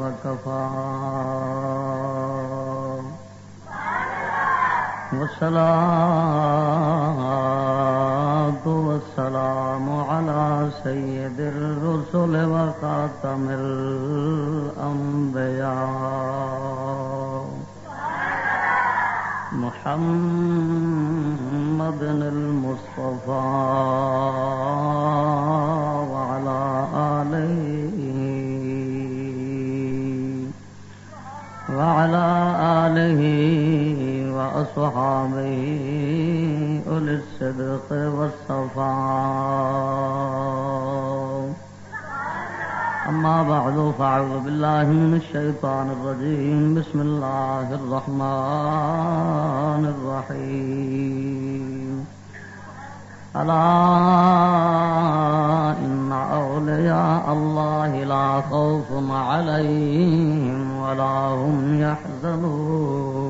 وكفى والصلاة والسلام على سيد الرسل وخاتم الأنبياء محمد وأصحابه أولي الصدق والصفاء. أما بعد فأعوذ بالله من الشيطان الرجيم. بسم الله الرحمن الرحيم. ألا إن أولياء الله لا خوف عليهم ولا هم يحزنون.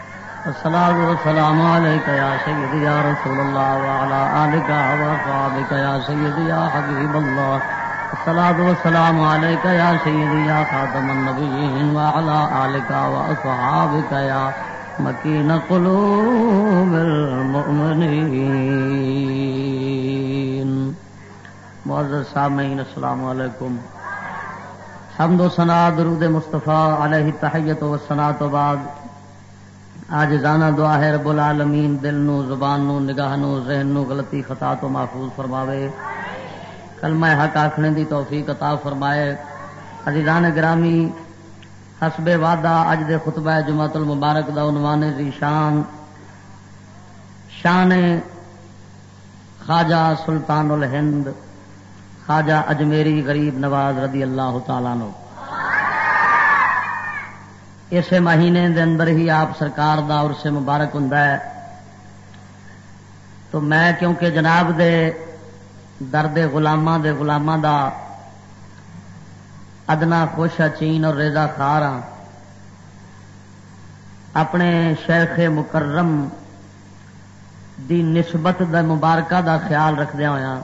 الصلاة والسلام عليك يا سيدي يا رسول الله وعلى آلك وصحابك يا سيدي يا حبيب الله. الصلاة والسلام عليك يا سيدي يا خاتم النبيين وعلى آلك وأصحابك يا مكين قلوب المؤمنين. معزز سامعین، السلام علیکم. حمد و سنا درود مصطفیٰ علیہ تحیت و سنا تو بعد. آج زانا دعا ہے رب العالمین، دل نو، زبان نو، نگاہ نو، ذہن نو غلطی، خطا تو محفوظ فرماوے۔ کلمہ حق آخنے دی توفیق عطا فرمائے۔ عزیزان گرامی، حسب وعدہ اج دے خطبہ جمعۃ المبارک دا عنوان دی شان۔ شان خواجہ سلطان الہند، خواجہ اجمیری غریب نواز رضی اللہ تعالیٰ نو اسے مہینے دے اندر ہی آپ سرکار دا اور سے مبارک ہوں تو میں کیونکہ جناب دے درد غلاماں دے غلاماں دا ادنا خوش چین اور ریزا خار ہاں۔ اپنے شیخ مکرم دی نسبت دا مبارکہ دا خیال رکھدہ ہوا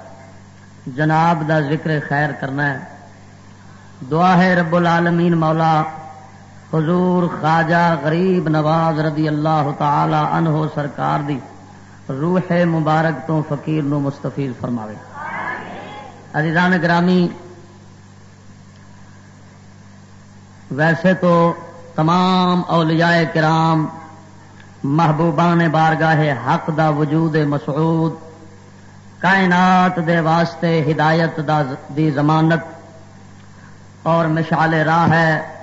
جناب دا ذکر خیر کرنا ہے۔ دعا ہے رب العالمین مولا حضور خواجہ غریب نواز رضی اللہ تعالی عنہ سرکار دی روح مبارک تو فقیر نو مستفیض فرماوے۔ عزیزان گرامی، ویسے تو تمام اولیاء کرام محبوبان بارگاہ حق دا وجود مسعود کائنات دے واسطے ہدایت دا دی ضمانت اور مشال راہ ہے۔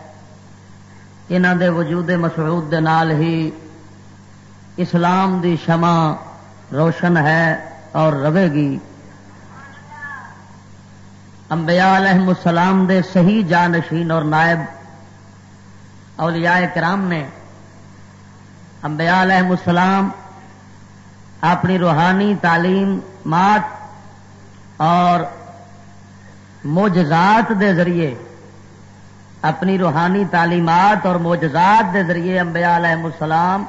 انہوں دے وجود مسعود دے نال ہی اسلام دی شمع روشن ہے اور رہے گی۔ انبیاء علیہ السلام دے صحیح جانشین اور نائب اولیاء کرام نے انبیاء علیہ السلام اپنی روحانی تعلیم، مات اور موجزات دے ذریعے اپنی روحانی تعلیمات اور موجزات دے ذریعے انبیاء علیہ السلام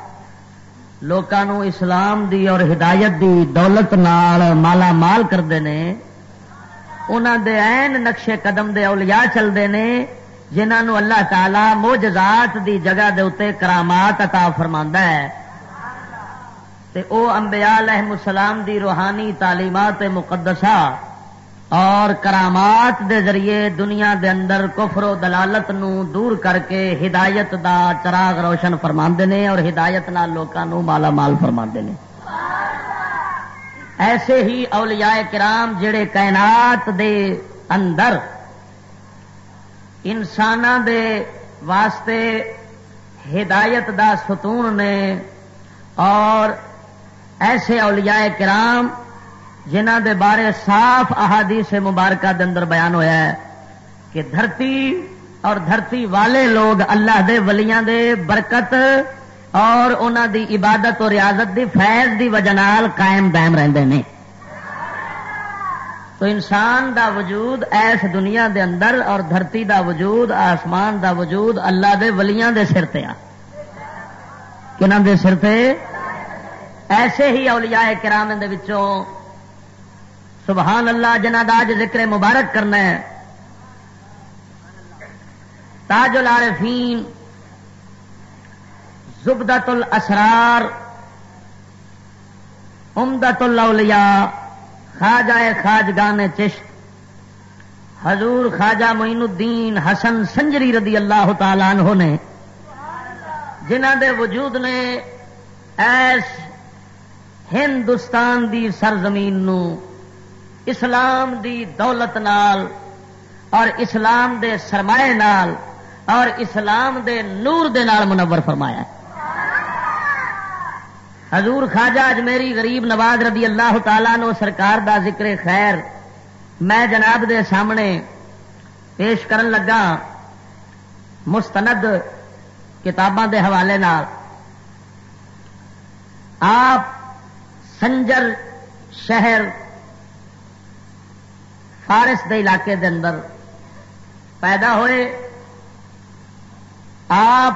لوگوں اسلام دی اور ہدایت دی دولت نال مالا مال کرتے ہیں انہوں دے عین نقشے قدم دے اولیاء چلتے ہیں جنہوں اللہ تعالی موجزات دی جگہ دے اتنے کرامات عطا فرما ہے۔ تے او انبیاء علیہ السلام دی روحانی تعلیمات مقدسہ اور کرامات دے ذریعے دنیا دے اندر کفر و دلالت نو دور کر کے ہدایت دا چراغ روشن فرما نے اور ہدایت نال لوگوں مالا مال فرما نے۔ ایسے ہی اولیاء کرام جڑے کائنات دے اندر انسان دے واسطے ہدایت دا ستون نے اور ایسے اولیاء کرام جنہ دے بارے صاف احادیث مبارکہ دے اندر بیان ہویا ہے کہ دھرتی اور دھرتی والے لوگ اللہ دے ولیاں دے برکت اور انہوں دی عبادت اور ریاضت دی فیض دی وجہ قائم دائم رہندے نے۔ تو انسان دا وجود ایس دنیا دے اندر اور دھرتی دا وجود آسمان دا وجود اللہ دے ولیاں دے سر تے کنہ دے سر تے؟ ایسے ہی اولیاء کرام دے وچوں سبحان اللہ جنہ دا اج ذکر مبارک کرنا ہے۔ تاج العارفین زبدت الاسرار امدت الاولیاء، خواجہ خاجگان چشت حضور خواجہ معین الدین حسن سنجری رضی اللہ تعالیٰ عنہ نے جنہ دے وجود نے ایس ہندوستان دی سرزمین نو اسلام دی دولت نال اور اسلام دے سرمایہ نال اور اسلام دے نور دے نال منور فرمایا حضور خواجہ اجمیری غریب نواز رضی اللہ تعالیٰ نو سرکار دا ذکر خیر میں جناب دے سامنے پیش کرن لگا مستند کتاباں دے حوالے نال۔ آپ سنجر شہر فارس دے علاقے دے اندر پیدا ہوئے، آپ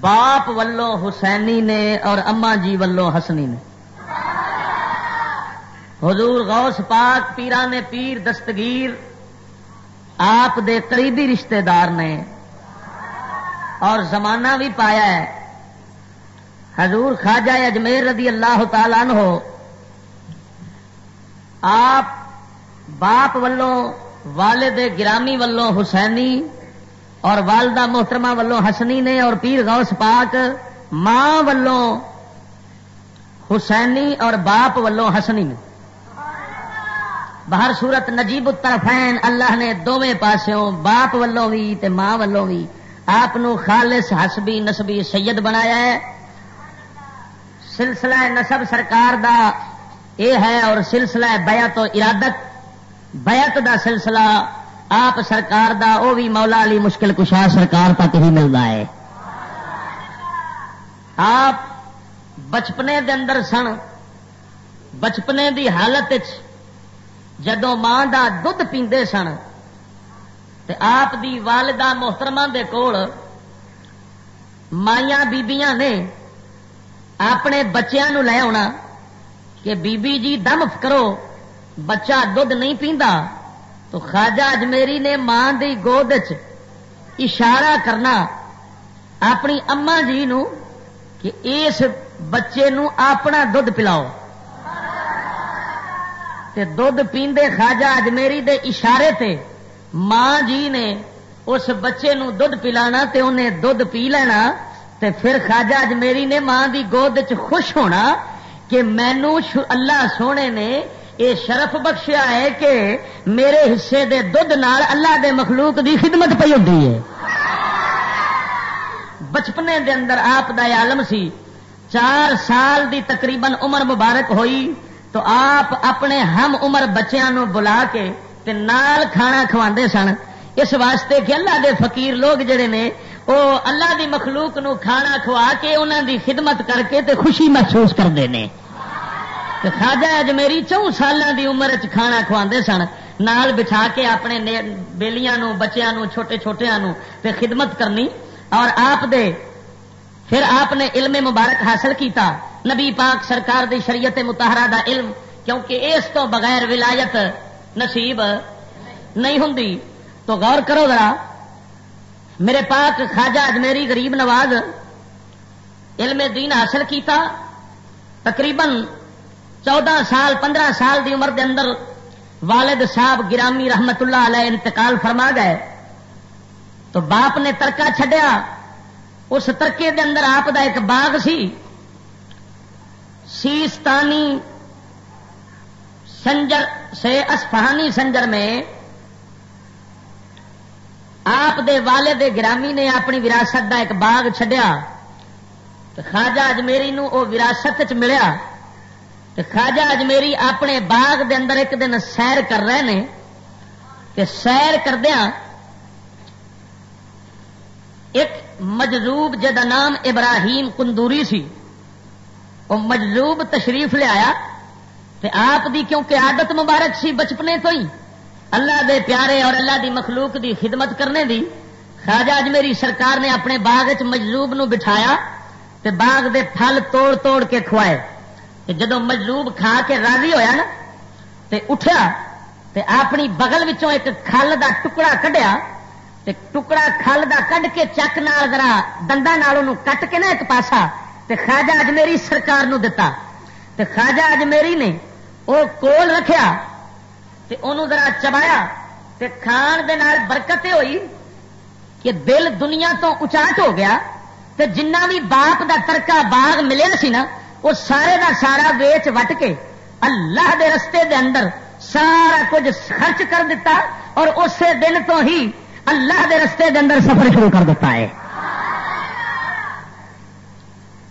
باپ ولو حسینی نے اور اما جی ولو حسنی نے۔ حضور غوث پاک پیران پیر دستگیر آپ دے قریبی رشتہ دار نے اور زمانہ بھی پایا ہے۔ حضور خواجہ اجمیر رضی اللہ تعالیٰ عنہ آپ باپ ولوں، والد گرامی ولوں حسینی اور والدہ محترمہ ولوں حسنی نے اور پیر غوث پاک ماں ولوں حسینی اور باپ ولوں حسنی نے۔ باہر صورت نجیب الطرفین اللہ نے دونوں پاسوں باپ ولوں بھی تے ماں ولوں بھی آپ خالص حسبی نسبی سید بنایا ہے۔ سلسلہ نسب سرکار دا اے ہے اور سلسلہ بیعت و ارادت بیعت دا سلسلہ آپ سرکار دا، او بھی مولا علی مشکل کشا سرکار تک ہی ملتا ہے۔ آپ بچپنے دے اندر سن، بچپنے دی حالت جدو ماں دا دھد پیندے سن، تے آپ دی والدہ محترمہ دے کول مائیاں بیبیاں نے اپنے بچیاں نو لے آنا کہ بی بی جی دم کرو بچہ دھد نہیں پیندا تو خواجہ اجمیری نے ماں دی گود اشارہ کرنا اپنی اما جی نو کہ اس بچے نو اپنا دھد پلاؤ۔ تے دھد پیندے خواجہ اجمیری دے اشارے تے ماں جی نے اس بچے نو دھد پلانا تے انہیں دھد پی لینا تے پھر خواجہ اجمیری نے ماں دی گود چ خوش ہونا کہ مینو اللہ سونے نے یہ شرف بخشیا ہے کہ میرے حصے دے دھد نال اللہ دے مخلوق دی خدمت پی ہوتی ہے۔ بچپنے دے اندر آپ دا عالم سی، چار سال دی تقریباً عمر مبارک ہوئی تو آپ اپنے ہم عمر بچیاں نو بلا کے تے نال کھانا کھوا سن۔ اس واسطے کہ اللہ دے فقیر لوگ جڑے نے وہ اللہ دی مخلوق نو کھانا کھوا کے انہوں دی خدمت کر کے تے خوشی محسوس کرتے ہیں خاجا اجمیری چون سالوں کی عمر چ کھانا کھوا سن نال بٹھا کے اپنے بےلیاں بچیاں نو چھوٹے چھوٹیا تے خدمت کرنی اور آپ دے پھر آپ نے علم مبارک حاصل کیتا نبی پاک سرکار دی شریعت متحرہ دا علم کیونکہ اس تو بغیر ولایت نصیب نہیں ہوں تو غور کرو ذرا میرے پاک خواجہ اجمیری غریب نواز علم دین حاصل کیتا تقریباً چودہ سال، پندرہ سال دی عمر دے اندر والد صاحب گرامی رحمت اللہ علیہ انتقال فرما گئے۔ تو باپ نے ترکا چھڈیا۔ اس ترکے دے اندر آپ دا ایک باغ سی۔ سیستانی سنجر، سے اسفہانی سنجر میں آپ دے والد گرامی نے اپنی وراثت دا ایک باغ چھڈیا۔ خواجہ اجمیری نو او وراثت چ ملیا۔ خواجہ اجمیری اپنے باغ دے اندر ایک دن سیر کر رہے ہیں کہ سیر کردیا ایک مجذوب جا نام ابراہیم کندوری سی، وہ مجذوب تشریف لیا آپ دی کیونکہ عادت مبارک سی بچپنے تو ہی، اللہ دے پیارے اور اللہ دی مخلوق دی خدمت کرنے دی، خواجہ اج میری سرکار نے اپنے باغ چ مجلوب نو بٹھایا تے باغ دے پھل توڑ توڑ کے کھوائے۔ جدو مجلوب کھا کے راضی ہویا نا، تے اٹھیا، تے اپنی بغل وچوں ایک کھل دا ٹکڑا کڈیا، تے ٹکڑا کھل دا کڈ کے چک نال ذرا دندا نال کٹ کے نا ایک پاسا، تے خواجہ اج میری سرکار نو دتا۔ تے خواجہ اج میری نے وہ کول رکھیا، تے انہوں ذرا چبایا، تے کھان دے نال برکت ہوئی کہ دل دنیا تو اچاٹ ہو گیا، تے جنہ بھی باپ دا ترکا باغ ملیا سی نا وہ سارے دا سارا ویچ وٹ کے اللہ دے رستے دے اندر سارا کچھ خرچ کر دیتا اور اسی دن تو ہی اللہ دے رستے دے اندر سفر شروع کر دیتا ہے۔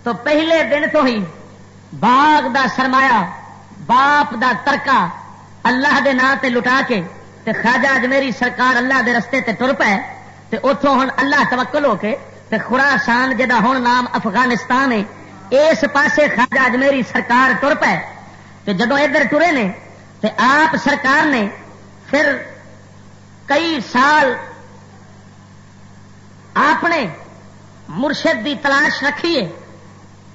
تو پہلے دن تو ہی باغ دا سرمایہ، باپ دا ترکا اللہ دے نا تے لٹا کے تے خواجہ اجمیری سرکار اللہ دے رستے تے تر پے تے اتوں ہوں اللہ توکل ہو کے تے خوراسان جا ہوں نام افغانستان ہے اس پاسے خواجہ اجمیری سرکار تر پے تے جدو ادھر ٹرے نے تے آپ سرکار نے پھر کئی سال آپ نے مرشد دی تلاش رکھی ہے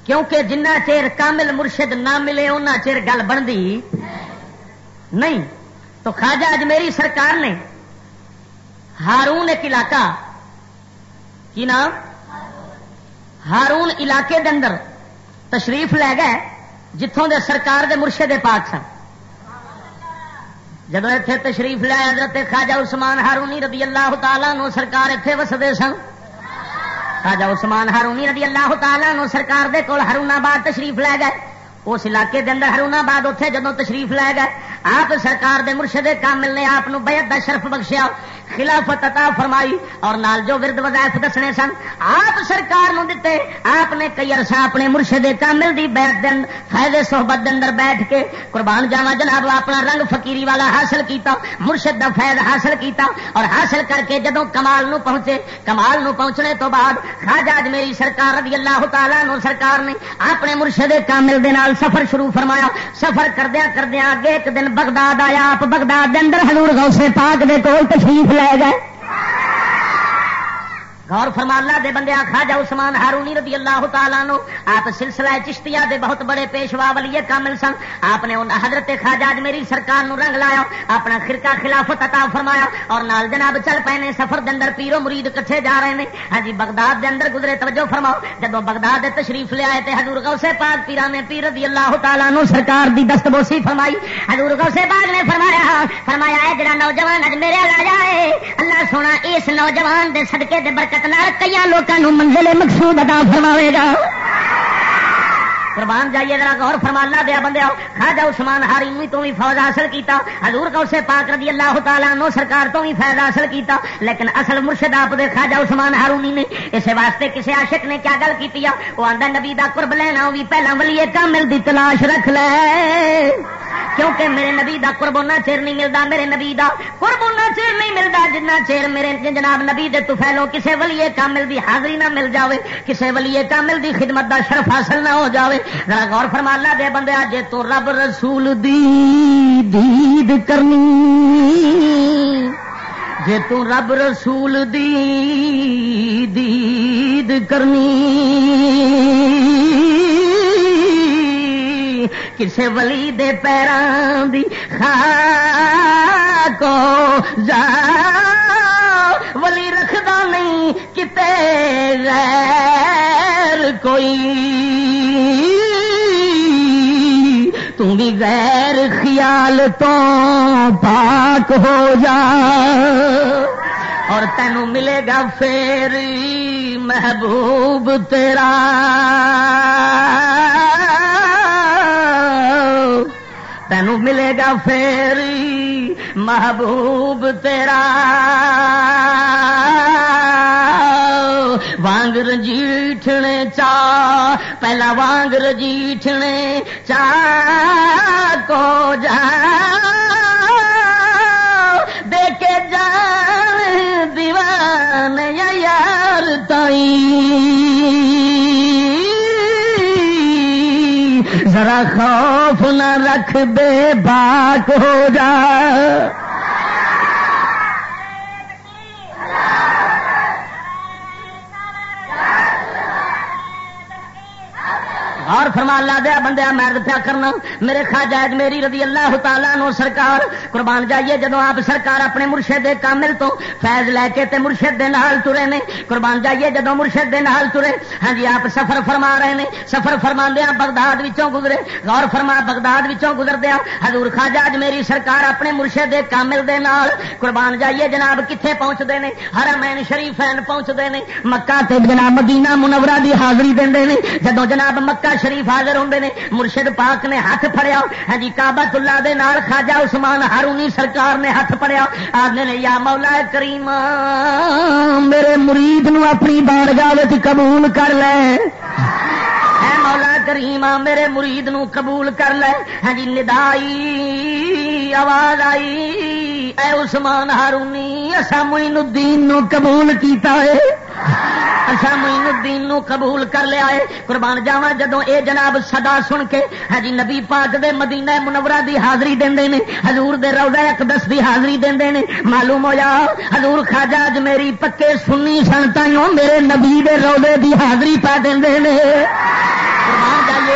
کیونکہ جنہ چیر کامل مرشد نہ ملے ان چیر گل بنتی نہیں۔ تو خواجہ اج میری سرکار نے ہارون ایک علاقہ کی نام؟ ہارون علاقے دے اندر تشریف لے گئے جتوں دے سرکار دے مرشد پاک سن۔ جب اتنے تشریف لیا حضرت خواجہ عثمان ہارونی رضی اللہ تعالیٰ نو سرکار اتے وسدے سن۔ خواجہ عثمان ہارونی رضی اللہ تعالیٰ نو سرکار دے کول ہرون آباد تشریف لے گئے۔ اس علاقے دے اندر ہرون آباد اتنے جدو تشریف لے گئے آپ سرکار دے مرشد کامل نے آپ بیت دا شرف بخشیا، خلافت عطا فرمائی اور نال جو ورد وظائف دسنے سن، آپ سرکار نو دیتے آپ نے کئی عرصہ اپنے مرشد کامل دی بیعت دن، فائدے صحبت دے اندر بیٹھ کے قربان جاوا جناب، اپنا رنگ فقیری والا حاصل کیتا، مرشد دا فیض حاصل کیتا اور حاصل کر کے جدو کمال نو پہنچے، کمال نو پہنچنے تو بعد خاجاج میری سرکار رضی اللہ تعالیٰ نو سرکار نے اپنے مرشد کامل دے نال سفر شروع فرمایا۔ سفر کردیا کردیا اگے ایک دن بغداد آیا آپ بغداد دے اندر حضور غوث پاک دے کول تشریف لے گئے۔ غور فرما، اللہ دے بندے خواجہ عثمان ہارونی رضی اللہ تعالیٰ نو آپ سلسلہ چشتیا دے بہت بڑے پیشوا ولی کامل سن۔ آپ نے ان حضرت خواجہ میری سرکار نو رنگ لایا، اپنا خرکا خلافت عطا فرمایا، اور نال جناب چل پے نے سفر دے اندر پیرو مرید کٹھے جا رہے ہیں ہاں جی بغداد دے اندر گزرے، توجہ فرماؤ۔ جب بغداد دے تشریف لے آئے تے حضور غوث پاک پیرا نے پیر رضی اللہ تعالیٰ نو سرکار دی دست بوسی فرمائی۔ حضور غوث پاک نے فرمایا فرمایا ہے جڑا نوجوان اج میرے لا جائے، اللہ سونا، اس نوجوان دے صدقے دے برکت برکت کئی لوگوں منزل مقصود ادا فرماے گا۔ قربان جائیے، ذرا غور فرما اللہ دیا بندے خاجا عثمان ہاری تو بھی فوج حاصل کیتا۔ حضور کا اسے پاک رضی اللہ تعالیٰ نو سرکار تو بھی فائدہ حاصل کیتا۔ لیکن اصل مرشد آپ دے خاجا عثمان ہارونی نے اس واسطے کسی عاشق نے کیا گل کی وہ آدھا نبی دا قرب لینا بھی پہلا ولیے کامل دی تلاش رکھ لے۔ کیونکہ میرے نبی دا قرب اُنہ چیر نہیں ملتا میرے نبی دا قرب اُنہ چیر نہیں ملتا جنہ چیر میرے جناب نبی دے تفیلو کسے ولیے کامل دی حاضری نہ مل جاوے، کسے ولیے کامل دی خدمت دا شرف حاصل نہ ہو جاوے۔ ذرا غور فرما اللہ دے بندے جے تو رب رسول دی دید کرنی۔ جے تو رب رسول دی دید کرنی۔ کسے ولی دے پیران دی خاکو جا ولی رکھدا نہیں، کتے غیر کوئی۔ بھی غیر خیال تو پاک ہو جا۔ اور تینوں ملے گا پھر محبوب تیرا۔ تینوں ملے گا پھر محبوب تیرا۔ وانگ رجیٹھنے چا پہلا وانگ رجیٹھنے چا کو جا دیکھے جان دیوان یا یار تائی ذرا خوف نہ رکھ بے باک ہو جا اور فرما لا دیا بندیا مرد پیا کرنا۔ میرے خاجائد میری رضی اللہ تعالیٰ نو سرکار، قربان جائیے جدو آپ سرکار اپنے مرشد کامل تو فیض لے کے تے مرشد دے نال ترے نے، قربان جائیے جدو مرشد دے نال ترے۔ ہاں جی آپ سفر فرما رہے ہیں سفر فرما دیا بغداد وچوں گزرے۔ غور فرما، بغداد وچوں گزر دیا حضور خاجاج میری سرکار اپنے مرشد دے کامل دے نال۔ قربان جائیے، جناب کتنے پہنچتے ہیں ہر مین شریف پہنچتے ہیں مکہ تے جناب مدینہ منورہ دی حاضری دے جدو جناب مکہ شریف حاضر ہوں نے، مرشد پاک نے ہاتھ پڑیا ہاں جی کابت اللہ دے نال خاجا عثمان ہارونی سرکار نے ہاتھ پڑیا آدھے نے، یا مولا کریم، میرے مرید نو اپنی بارگاہ قبول کر لے۔ اے مولا کریم، میرے مرید نو قبول کر لے۔ ہاں جی ندائی، آواز آئی۔ اے عثمان ہارونی اصا معین الدین نو قبول کیتا ہے۔ اچھا معین الدین نو قبول کر لیا ہے۔ قربان جاوا جدو اے اے جناب صدا سن کے ہاں جی نبی پاک دے مدینہ منورہ دی حاضری دے نے، حضور دے روضہ اقدس دی حاضری دے نے۔ معلوم ہویا حضور خواجہ اج میری پکے سنی سنتائیوں میرے نبی دے روضے دی حاضری پا دے نے۔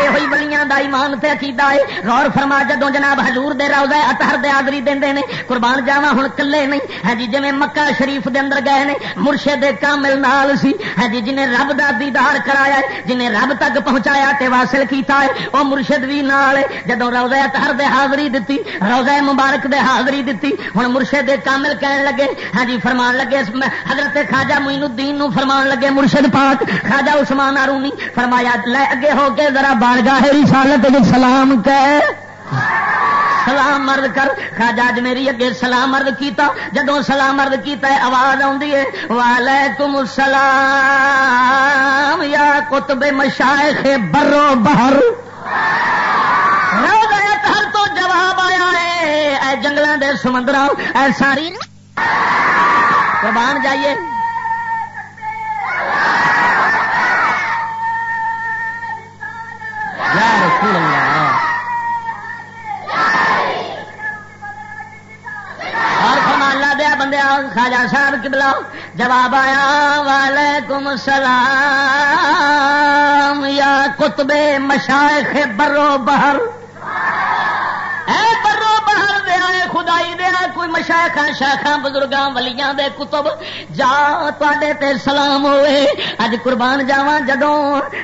ہوئی بلیاں دا ایمان تے عقیدہ ہے غور فرما جدو جناب حضور دے روضہ اطہر دے حاضری دیندے نے، قربان جاواں ہن کلے نہیں۔ ہاں جی جویں مکہ شریف دے اندر گئے نے، مرشد کامل نال سی۔ ہاں جی جنے رب دا دیدار کرایا ہے جنے رب تک پہنچایا تے واصل کیتا ہے وہ مرشد بھی نال جدو روضہ اطہر دے حاضری دتی روزہ مبارک دے حاضری دتی، ہن مرشد کامل کہن لگے ہاں جی فرمان لگے حضرت خواجہ معین الدین نو فرمان لگے مرشد پاک، خواجہ عثمان ارونی فرمایا، لے اگے ہو کے ذرا بارگاہ رسالت سلام کہ سلام مرد کر۔ خاجا میری اگے سلام مرد کیتا۔ جدو سلام مرد کیتا ہے، آواز آدھی ہے۔ وعلیکم السلام یا کتب مشائخ برو بہر ہر تو جواب آیا ہے۔ اے جنگلوں دے سمندر اے ساری۔ قربان جائیے۔ بندے خاجا صاحب کی بلاؤ جواب آیا، وعلیکم السلام، یا کتب مشائخ برو بہر اے برو بہر دیا خدائی دیا کوئی مشاخا شاخا بزرگاں، ولیاں دے کتب جا تے سلام ہوئے۔ اج قربان جاوا جدو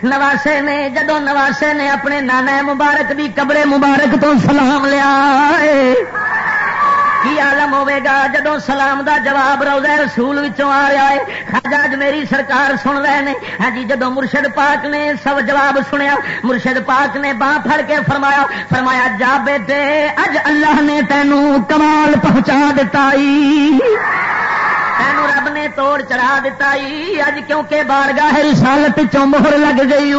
نواسے نے جدو نواسے نے اپنے نانا مبارک دی قبرے مبارک تو سلام لیا۔ کی عالم ہوے گا جدو سلام دا جواب روزہ رسول وچوں آ رہا ہے خاجا اج میری سرکار سن رہے ہیں ہاں جی جدو مرشد پاک نے سب جواب سنیا، مرشد پاک نے باہ پھڑ کے فرمایا فرمایا، جا بیٹے، اج اللہ نے تینوں کمال پہنچا دتا تینوں رب نے توڑ چڑھا دتا اج کیونکہ بارگاہ رسالت چوں مہر لگ گئی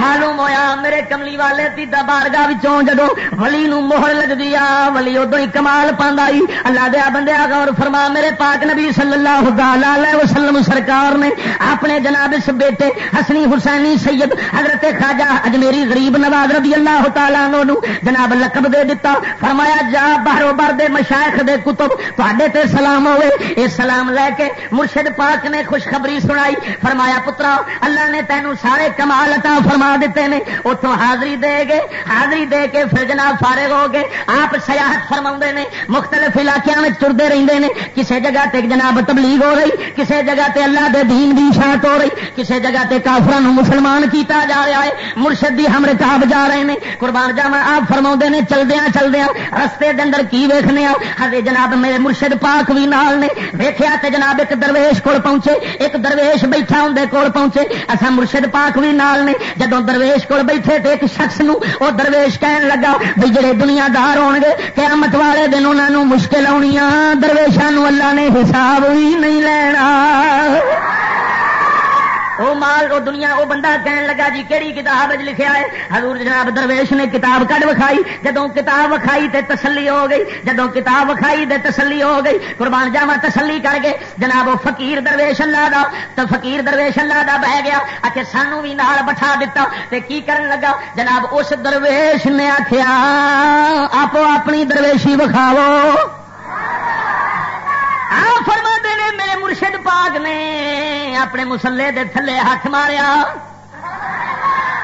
معلوم ہویا میرے کملی والے تی بارگاہ جدو ولی نو مہر لگ دیا ولی ادو ہی کمال پاندا اللہ دیا بندیا غور فرما، میرے پاک نبی صلی اللہ علیہ وسلم سرکار نے اپنے جناب اس بیٹے حسنی حسینی سید حضرت خواجہ اجمیری غریب نواز رضی اللہ تعالیٰ نو جناب لقب دے دیتا فرمایا، جا باہرو بار دے مشائخ دے کتب تے تے سلام ہوئے۔ اے سلام لے کے مرشد پاک نے خوشخبری سنائی۔ فرمایا، پترا، اللہ نے تینوں سارے کمال عطا فرما فرما دیتے ہیں اتوں حاضری دے گے حاضری دے کے پھر جناب فارغ ہو گئے آپ سیاحت فرما نے مختلف علاقوں میں ترتے رہتے ہیں۔ کسی جگہ تے جناب تبلیغ ہو رہی کسی جگہ تے اللہ دے دین دی شاعت ہو رہی کسی جگہ تے کافران مسلمان کیتا جا رہا ہے۔ مرشد دی ہم رکاب جا رہے ہیں۔ قربان جاوا آپ فرما نے چلدیا چلدیا رستے دے اندر کی ویخنے ہر ہاں؟ ہاں جناب میرے مرشد پاک بھی نال نے ویخیا تے جناب ایک درویش کول پہنچے، ایک درویش بیٹھا ہوں کول پہنچے۔ اصا مرشد پاک بھی نال نے، جب جدو درویش کو بیٹھے تو ایک شخص نو وہ درویش کہن لگا بھی جڑے دنیا دار ہو گے، قیامت والے دن انہوں مشکل آنی درویشان اللہ نے حساب بھی نہیں لینا۔ وہ مال وہ دنیا وہ بندہ کہن لگا جی کہڑی کتاب لکھا ہے؟ حضور جناب درویش نے کتاب کٹ وکھائی جدو کتاب وکھائی تے تسلی ہو گئی جدو کتاب وکھائی تے تسلی ہو گئی، قربان جاوا تسلی کر کے جناب وہ فقیر درویش اللہ دا، تو فقیر درویش اللہ دا بہ گیا آخر سانو بھی نال بٹھا دیتا تے کی کرن لگا؟ جناب اس درویش نے آخیا آپ اپنی درویشی وکھاو فرما نے مرشد پاک نے اپنے مسلے دے تھلے ہاتھ ماریا۔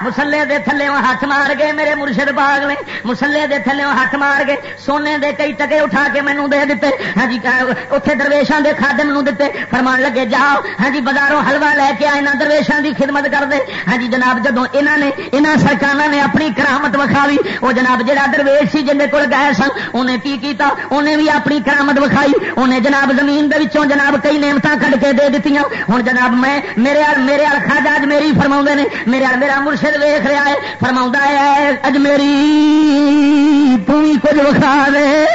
مسلے دے تھلے ہاتھ مار گئے میرے مرشد باغ نے۔ مسلے دے تھلے ہاتھ مار گئے۔ سونے دے کئی ٹکے اٹھا کے مینو دے دیتے۔ ہاں جی اتنے درویشان دے کھاد مینو دیتے۔ فرمان لگے، جاؤ۔ ہاں جی بازاروں حلوا لے کے آئے درویشان دی خدمت کر دے ہاں جی جناب جدو یہاں نے یہاں سرکار نے اپنی کرامت وکھاوی، وہ جناب جہاں درویش سی جن کو گئے سن، انہیں کی کیتا؟ انہیں بھی اپنی کرامت وکھائی۔ انہیں جناب زمین دے وچوں جناب کئی نعمت کٹ کے دے دیتی ہوں جناب، میں، میرے میرے خاجا میری فرما نے، میرے میرا مرشد ویخ رہا ہے فرما ہے اجمیری تھی کچھ وکھا دے۔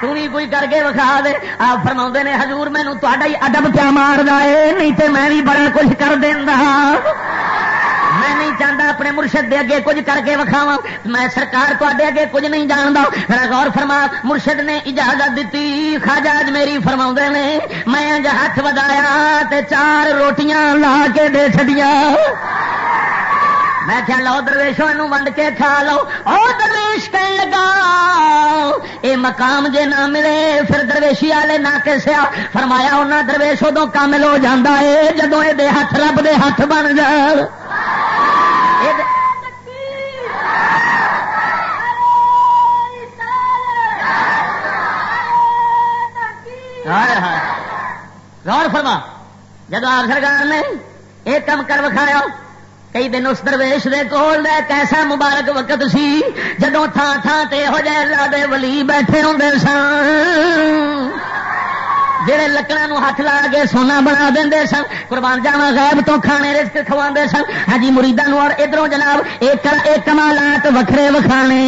تھی کوئی کر کے وکھا دے۔ آپ فرما نے ہزور مینو تا ہی ادب کیا مار ہے، نہیں تو میں بھی بڑا کچھ کر دینا میں نہیں چاہتا اپنے مرشد دے اگے کچھ کر کے وکھاوا میں سرکار تے اگے کچھ نہیں جانتا غور فرما، مرشد نے اجازت دیتی خاجاج میری فرما نے، میں اج ہاتھ ودایا تے چار روٹیاں لا کے دے چڑیا میں کیا لو درویشوں ونڈ کے کھا لو۔ او درویش کہنے لگا، اے مقام جے نہ ملے، پھر درویشی والے نہ کسیا۔ فرمایا انہیں درویش ادو کامل ہو جاتا ہے جدو یہ ہاتھ رب دے ہاتھ بن جان غور فرما جب آپ سرکار نے ایک کم کر وکھایا، کئی دن اس درویش دے کول دے کیسا مبارک وقت سی، جدو تھان تھان تے ہو جائے اللہ دے ولی بیٹھے ہوں سن جہے لکڑا ہاتھ لا کے سونا بنا دیں سن، قربان جاوا غائب تو کھانے رسک کھوا سن۔ ہاں جی، مریدان اور ادھر جناب ایک ایک کمالات وکھرے وکھانے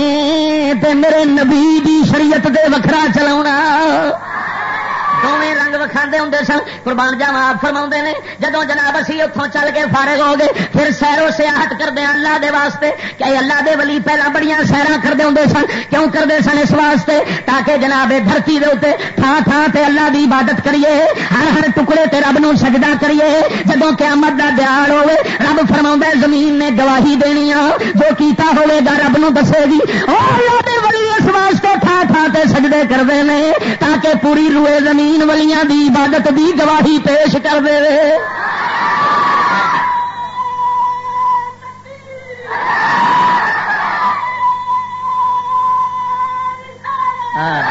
تے میرے نبی دی شریعت دے وکھرا چلا دونیں رنگ وکھا ہوں سن قربان جاوا آپ فرما نے جدو جناب اسی اتوں چل کے فارغ ہو گئے پھر سیرو سیاحت کرتے ہیں اللہ دے واسطے کہ اللہ دے ولی پہلے بڑی سیر کرتے ہوں سن کیوں کرتے سن اس واسطے تاکہ جناب دھرتی دے اتنے تھان تھان تے اللہ دی عبادت کریے ہر ہر ٹکڑے تے رب نو سجدہ کریے جدو قیامت دا دیال ہوے رب فرما زمین نے گواہی دینی جو کیتا ہوئے گا رب نو دسے گی اللہ دے ولی اس واسطے تھان تھان تے سجدے کرتے ہیں تاکہ پوری روئے زمین دین ولیاں دی عبادت دی گواہی پیش کر دے ہاں۔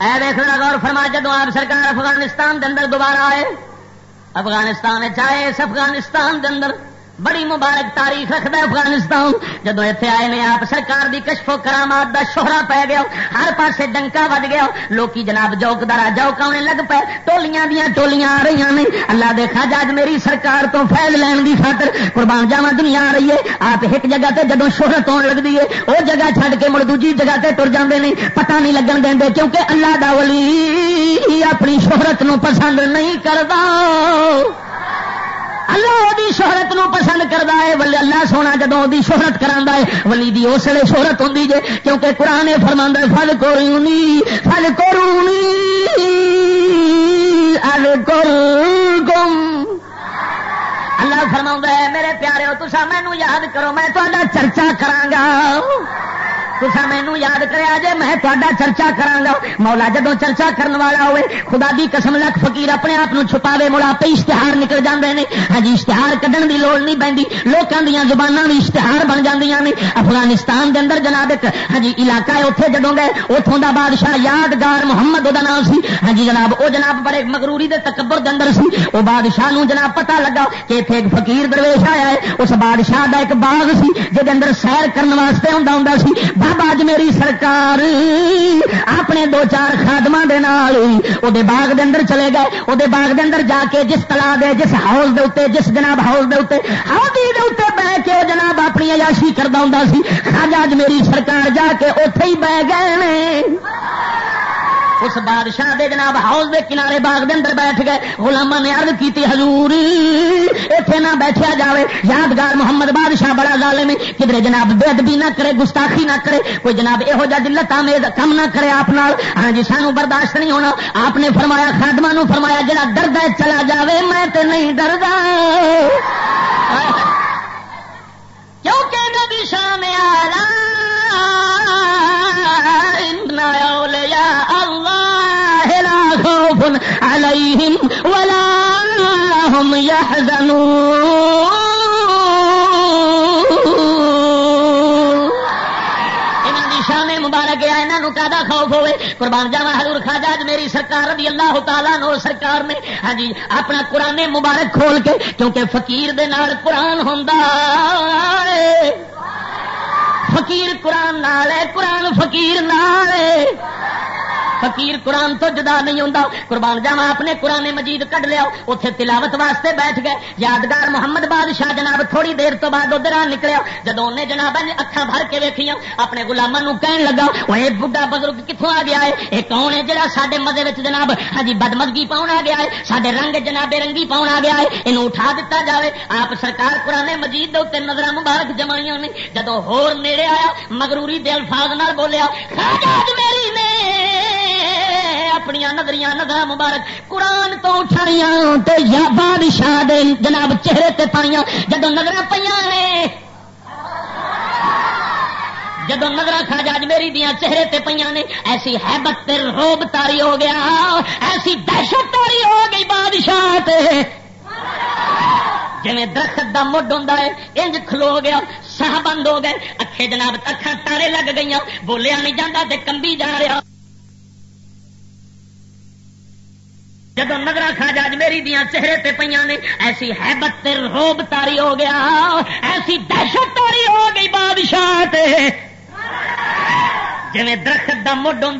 اے دیکھنا غور فرما جدو آپ سرکار افغانستان دے اندر دوبارہ آئے، افغانستان چاہے اس افغانستان دے اندر بڑی مبارک تاریخ رکھتا افغانستان۔ جدو اتنے آئے نے آپ سرکار دی کشف و کرامات دا شوہرا پی گیا، ہر پاسے ڈنکا بج گیا۔ لوکی جناب جوک دارا جوک آنے لگ پے، ٹولیاں دیا ٹولیاں آ رہی نے۔ اللہ دیکھا جاج میری سرکار تو فیض لین دی خاطر قربان جاوا دنیا آ رہی ہے۔ آپ ایک جگہ تے جدو شہرت آن لگتی ہے وہ جگہ چھڈ کے مڑ دوجی جگہ تے ٹر جاندے نہیں پتہ نہیں لگن دیں کیونکہ اللہ دا ولی اپنی شہرت نو پسند نہیں کرتا اللہ وہ شہرت نو پسند کرتا ہے، ولی اللہ سونا جدو وہ شہرت کرا ہے، ولی دی اس لیے شہرت ہوں جے، کیونکہ قرآن فرما فل کو فل کرونی گم اللہ فرما ہے، میرے پیارے ہو تو مینو یاد کرو، میں تا چرچا کرا تصا مینو یاد کرا جے میں تا چرچا کرا مولا جدو چرچا کرنے والا ہوئے، خدا دی قسم لکھ فقیر اپنے آپ چھپا مڑا پہ اشتہار نکل جاندے نے۔ ہاں جی اشتہار کھن دی لوڑ نہیں پی لوگوں دیا زبان بھی اشتہار بن جاندیاں نے۔ افغانستان دے اندر جناب ایک ہاں جی علاقہ ہے اتنے جدو گئے اتوں دا بادشاہ یادگار محمد وہ نام سی۔ ہاں جی جناب وہ جناب بڑے مغروری دے تکبر دے اندر سی۔ وہ بادشاہ نو جناب پتا لگا کہ اتنے ایک فقیر درویش آیا ہے۔ اس بادشاہ دا ایک باغ سی جہد اندر سیر کرنے واسطے ہوں ہوں سی۔ بابا میری سرکار اپنے دو چار خادم باغ دے اندر چلے گئے۔ وہ باغ دے اندر جا کے جس تلا دے، جس ہاؤس دے اتنے جس جناب ہاؤس دے اتنے ہاؤدی دے اتنے بہ کے وہ جناب اپنی عیاشی کرتا ہوں سی۔ خاجا میری سرکار جا کے اتے ہی بہ گئے اس بادشاہ دے جناب ہاؤس دے کنارے باغ دے اندر بیٹھ گئے غلامہ نے عرض کیتی، حضور، ایتھے نہ بیٹھیا جاوے۔ یادگار محمد بادشاہ بڑا ظالم ہے۔ کدھر جناب بے ادبی نہ کرے، گستاخی نہ کرے، کوئی جناب یہو جہ دلت آمیز کم نہ کرے آپ نال۔ ہاں جی سانو برداشت نہیں ہونا۔ آپ نے فرمایا خادمہ نو فرمایا، جڑا ڈرد چلا جاوے، میں تے نہیں ڈردا کیونکہ نبی شام آ عليهم ولا هم يحزنون مبارک ہے یہاں کا خوف ہوئے۔ قربان جاوا حضور خاجا میری سرکار رضی اللہ تعالیٰ نو سرکار نے ہاں جی اپنا قرآن مبارک کھول کے، کیونکہ فقیر دے نال قرآن ہوں فقیر قرآن نال ہے قرآن فقیر نال فقیر قرآن تو جدا نہیں ہوتا قربان جاوا اپنے قرآن مجید کڈ لیا اتنے تلاوت واسطے بیٹھ گئے. یادگار محمد بادشاہ جناب تھوڑی دیر تو بعد ادھر نکلیا جدو انہیں جناب اکھا بھر کے ویکیا اپنے گلاموں کہن لگا وہ بڑھا بزرگ کتوں آ گیا ہے؟ یہ کون ہے جہاں سارے مزے جناب ہاں جی بدمزگی پاؤن آ گیا ہے؟ سارے رنگ جناب رنگی پاؤن آ گیا ہے؟ یہ اٹھا دتا جائے آپ سرکار قرآن مجید اتنے نظر مبارک جمائیاں نے۔ جدو ہور نیڑے آیا، مغروری دے الفاظ نال بولیا میری نے اپنی نظریاں نظر مبارک قرآن تو اٹھائیاں بادشاہ دے جناب چہرے تے پائیاں جدو نظر پہ جدو نظر کھا جاج میری دیا چہرے تے پہ نے، ایسی حیبت روب تاری ہو گیا، ایسی دہشت تاری ہو گئی بادشاہ جی درخت کا مڈ ہوں انج کھلو گیا سہ بند ہو گئے، اکھے جناب اکھان تارے لگ گئی بولیا نہیں جانا تے کمبی جا رہا۔ جب نظر کھا جاج میری دیا چہرے تے پہ نے، ایسی حیبت روب تاری ہو گیا، ایسی دہشت تاری ہو گئی بادشاہ جی درخت کا مڈ ہوں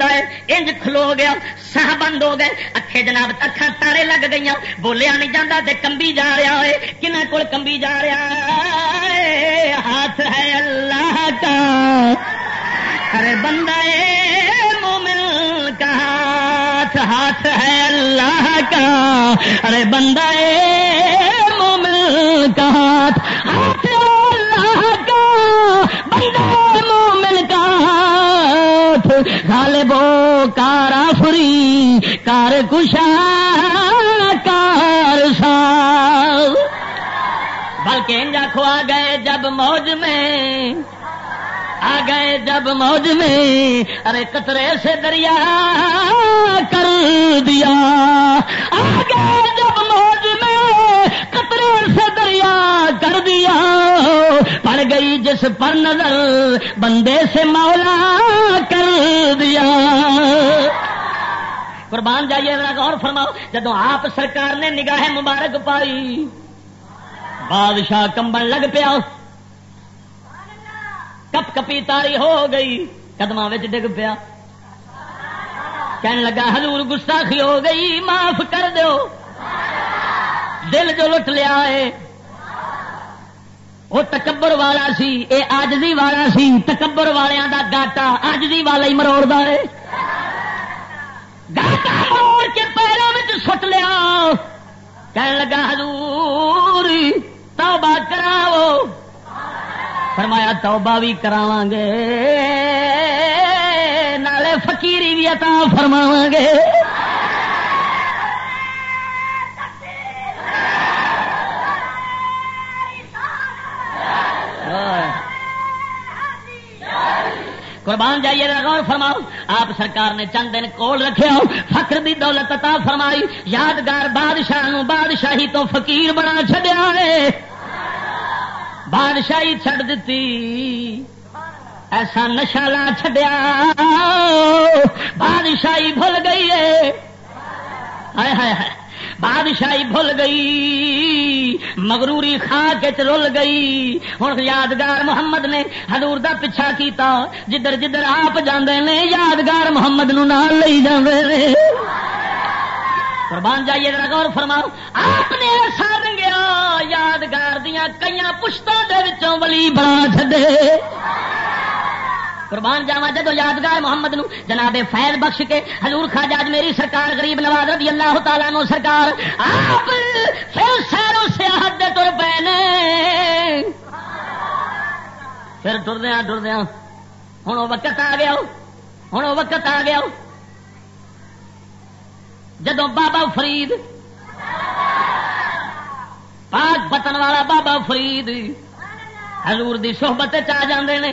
انج کھلو گیا سہ بند ہو گئے۔ اکھے جناب اکھان تارے لگ گئی بولیا نہیں جانا تے کمبی جا رہا ہے کنہ کول کمبی جا رہا ہے؟ ہاتھ ہے اللہ کا۔ ارے بندہ مومن ہاتھ ہے اللہ کا۔ ارے بندہ مومن کا ہاتھ ہاتھ اللہ کا۔ بندہ مومن کا ہاتھ۔ غالبو کارا فری کار کشا کار سا بلکہ انجا کھوا گئے جب موج میں آ گئے جب موج میں، ارے کترے سے دریا کر دیا۔ آ گئے جب موج میں کترے سے دریا کر دیا۔ پڑ گئی جس پر نظر، بندے سے مولا کر دیا۔ قربان جائیے غور فرماؤ جدو آپ سرکار نے نگاہ مبارک پائی، بادشاہ کمبن لگ پیا۔ کپ کپی تاری ہو گئی قدم ڈگ پیا۔ کہنے لگا، حضور گستاخی ہو گئی، معاف کر دو دل جو لٹ لیا ہے، وہ تکبر والا سی، اے آجزی والا سی۔ تکبر والوں دا گاٹا آجزی والا ہی مروڑ ہے۔ گاٹا مروڑ کے پیروں میں سٹ لیا۔ کہنے لگا، حضور، توبہ کراؤ۔ فرمایا توبہ بھی کراو گے نالے فقیری بھی عطا فرماو گے قربان جائیے غور فرماؤ۔ آپ سرکار نے چند دن کول رکھے ہو فخر دی دولت عطا فرمائی، یادگار بادشاہ نو بادشاہی تو فقیر بنا چڈیا ہے۔ بادشاہی چھڑ دیتی ایسا نشا لا چڈیا بادشاہی بھول گئی ہے بادشاہی بھول گئی۔ مغروری کھا کے رول گئی۔ ہوں یادگار محمد نے ہزور کا پیچھا کیتا۔ جدھر جدھر آپ جانے نے، یادگار محمد نو نال لئی جانے قربان جائیے، ذرا غور فرماؤ۔ آپ نے ایسا رنگیا یادگار دیا کئی پشتوں کے ولی بنا چڈے قربان جاوا جدو یادگار محمد نو جناب فیض بخش کے حضور خواجہ میری سرکار غریب نواز رضی اللہ تعالیٰ نو سرکار، آپ پھر سیروں سیاحت دے تر پے نے۔ پھر ٹردیا ٹردیا ہوں وقت آ گیا ہوں وقت آ گیا جدو بابا فرید، پاک پتن والا بابا فرید، حضور دی صحبت آ جاندے نے،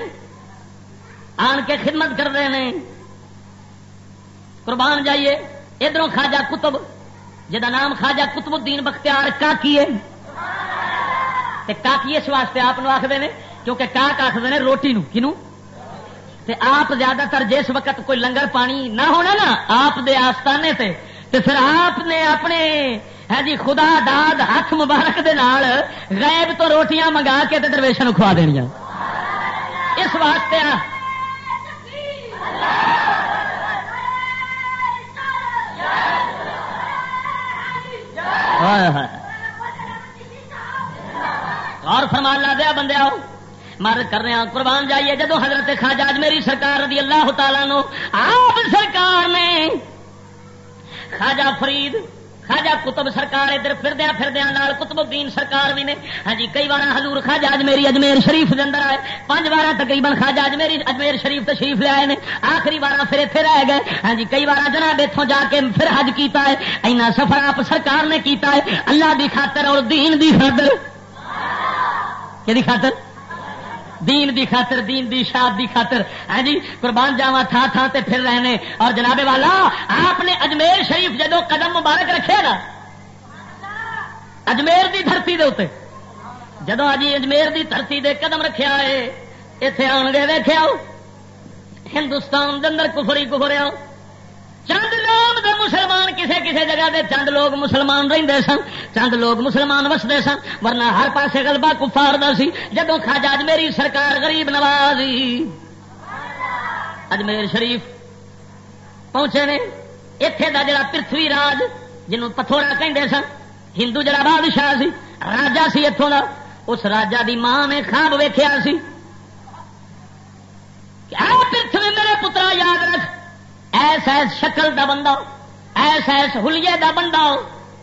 آن کے خدمت کرتے ہیں قربان جائیے ادھر خواجہ کتب جا نام خواجہ کتب الدین بختیار کاکی ہے۔ کاکی اس واسطے آپ آخر نے، کیونکہ کاک آخر نے روٹی نو، کنو؟ تے آپ زیادہ تر جس وقت کوئی لنگر پانی نہ ہونا نا، آپ دے آستانے تے تے پھر آپ نے اپنے ہے جی خدا داد ہاتھ مبارک دے نال غیب تو روٹیاں منگا کے درویشن کھوا دنیا اس واسطے اور فرمان لا دیا بندے آؤ۔ مر کر رہے ہیں، قربان جائیے۔ جدو حضرت خاجاج میری سرکار رضی اللہ تعالیٰ نو، آپ سرکار نے خاجا فرید خاجا کتب سرکار ادھر فردیا فردیا کتب الدین سرکار بھی نے۔ ہاں جی کئی بار ہزور خاجا اجمیری اجمیر شریف کے اندر آئے۔ پانچ بار تقریباً خاجا اجمیری اجمیر شریف تشریف لے آئے نے۔ آخری بار پھر اتنے رہ گئے۔ ہاں جی کئی بار جناب اتوں جا کے پھر حج کیتا ہے۔ اینا سفر آپ سرکار نے کیتا ہے۔ اللہ دی خاطر اور دین دی خاطر۔ کہ خاطر؟ دین دی خاطر، دین دی شاد دی خاطر۔ ہاں جی قربان جاوا تھا تھا تے پھر رہنے۔ اور جناب والا، آپ نے اجمیر شریف جدو قدم مبارک رکھے نا، اجمیر دی دھرتی دے اتنے جدو اج اجمیر دی دھرتی دے قدم رکھیا ہے اتنے آن گئے ویخیا ہندوستان دے اندر کفری آؤ۔ چند لوگ دے مسلمان کسے کسے جگہ دے چند لوگ مسلمان رہندے سن، چند لوگ مسلمان وسدے سن، ورنہ ہر پاسے گلبا کفار دا سی۔ جدو خاجا میری سرکار غریب نوازی اجمیر شریف پہنچے نے۔ اتے دا جڑا پرتھوی راج، جنوں پتھوڑا کہندے سن، ہندو جڑا بادشاہ سی، راجا سی اتوں دا۔ اس راجا دی ماں نے خواب ویخیا سی۔ پرتھوی میرے پترا یاد رکھ۔ ایس ایس شکل دا بندہ ایس ایس حلیے دا بندہ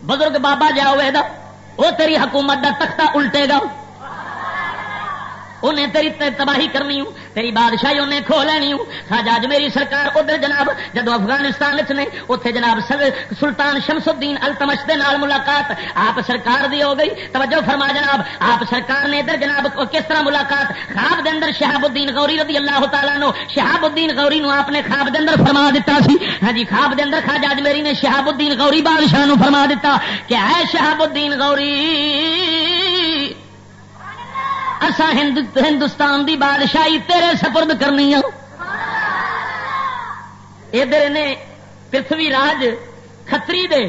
بزرگ بابا جا ہوئے دا وہ تیری حکومت دا تختہ الٹے گا۔ انہیں تیری تباہی کرنی ہوں، تیری بادشاہی انہیں کھو لینی ہوں۔ خاجاج میری سرکار ادھر جناب، جدو افغانستان نے اتنے جناب سلطان شمس الدین التمش دے نال ملاقات آپ سرکار دی ہو گئی۔ توجہ فرما جناب، آپ سرکار نے ادھر جناب کس طرح ملاقات؟ خواب دے اندر شہاب الدین غوری رضی اللہ تعالیٰ نو شہاب الدین غوری نو آپ نے خواب دے اندر فرما دیتا سی۔ ہاں جی خواب دے اندر خاجاج میری نے شہاب الدین غوری بادشاہ نو فرما دیتا کہ ہے شہاب الدین غوری اسا ہندوستان دی بادشاہی تیرے سپرد کرنی ادھر نے پرتھوی راج کتری دے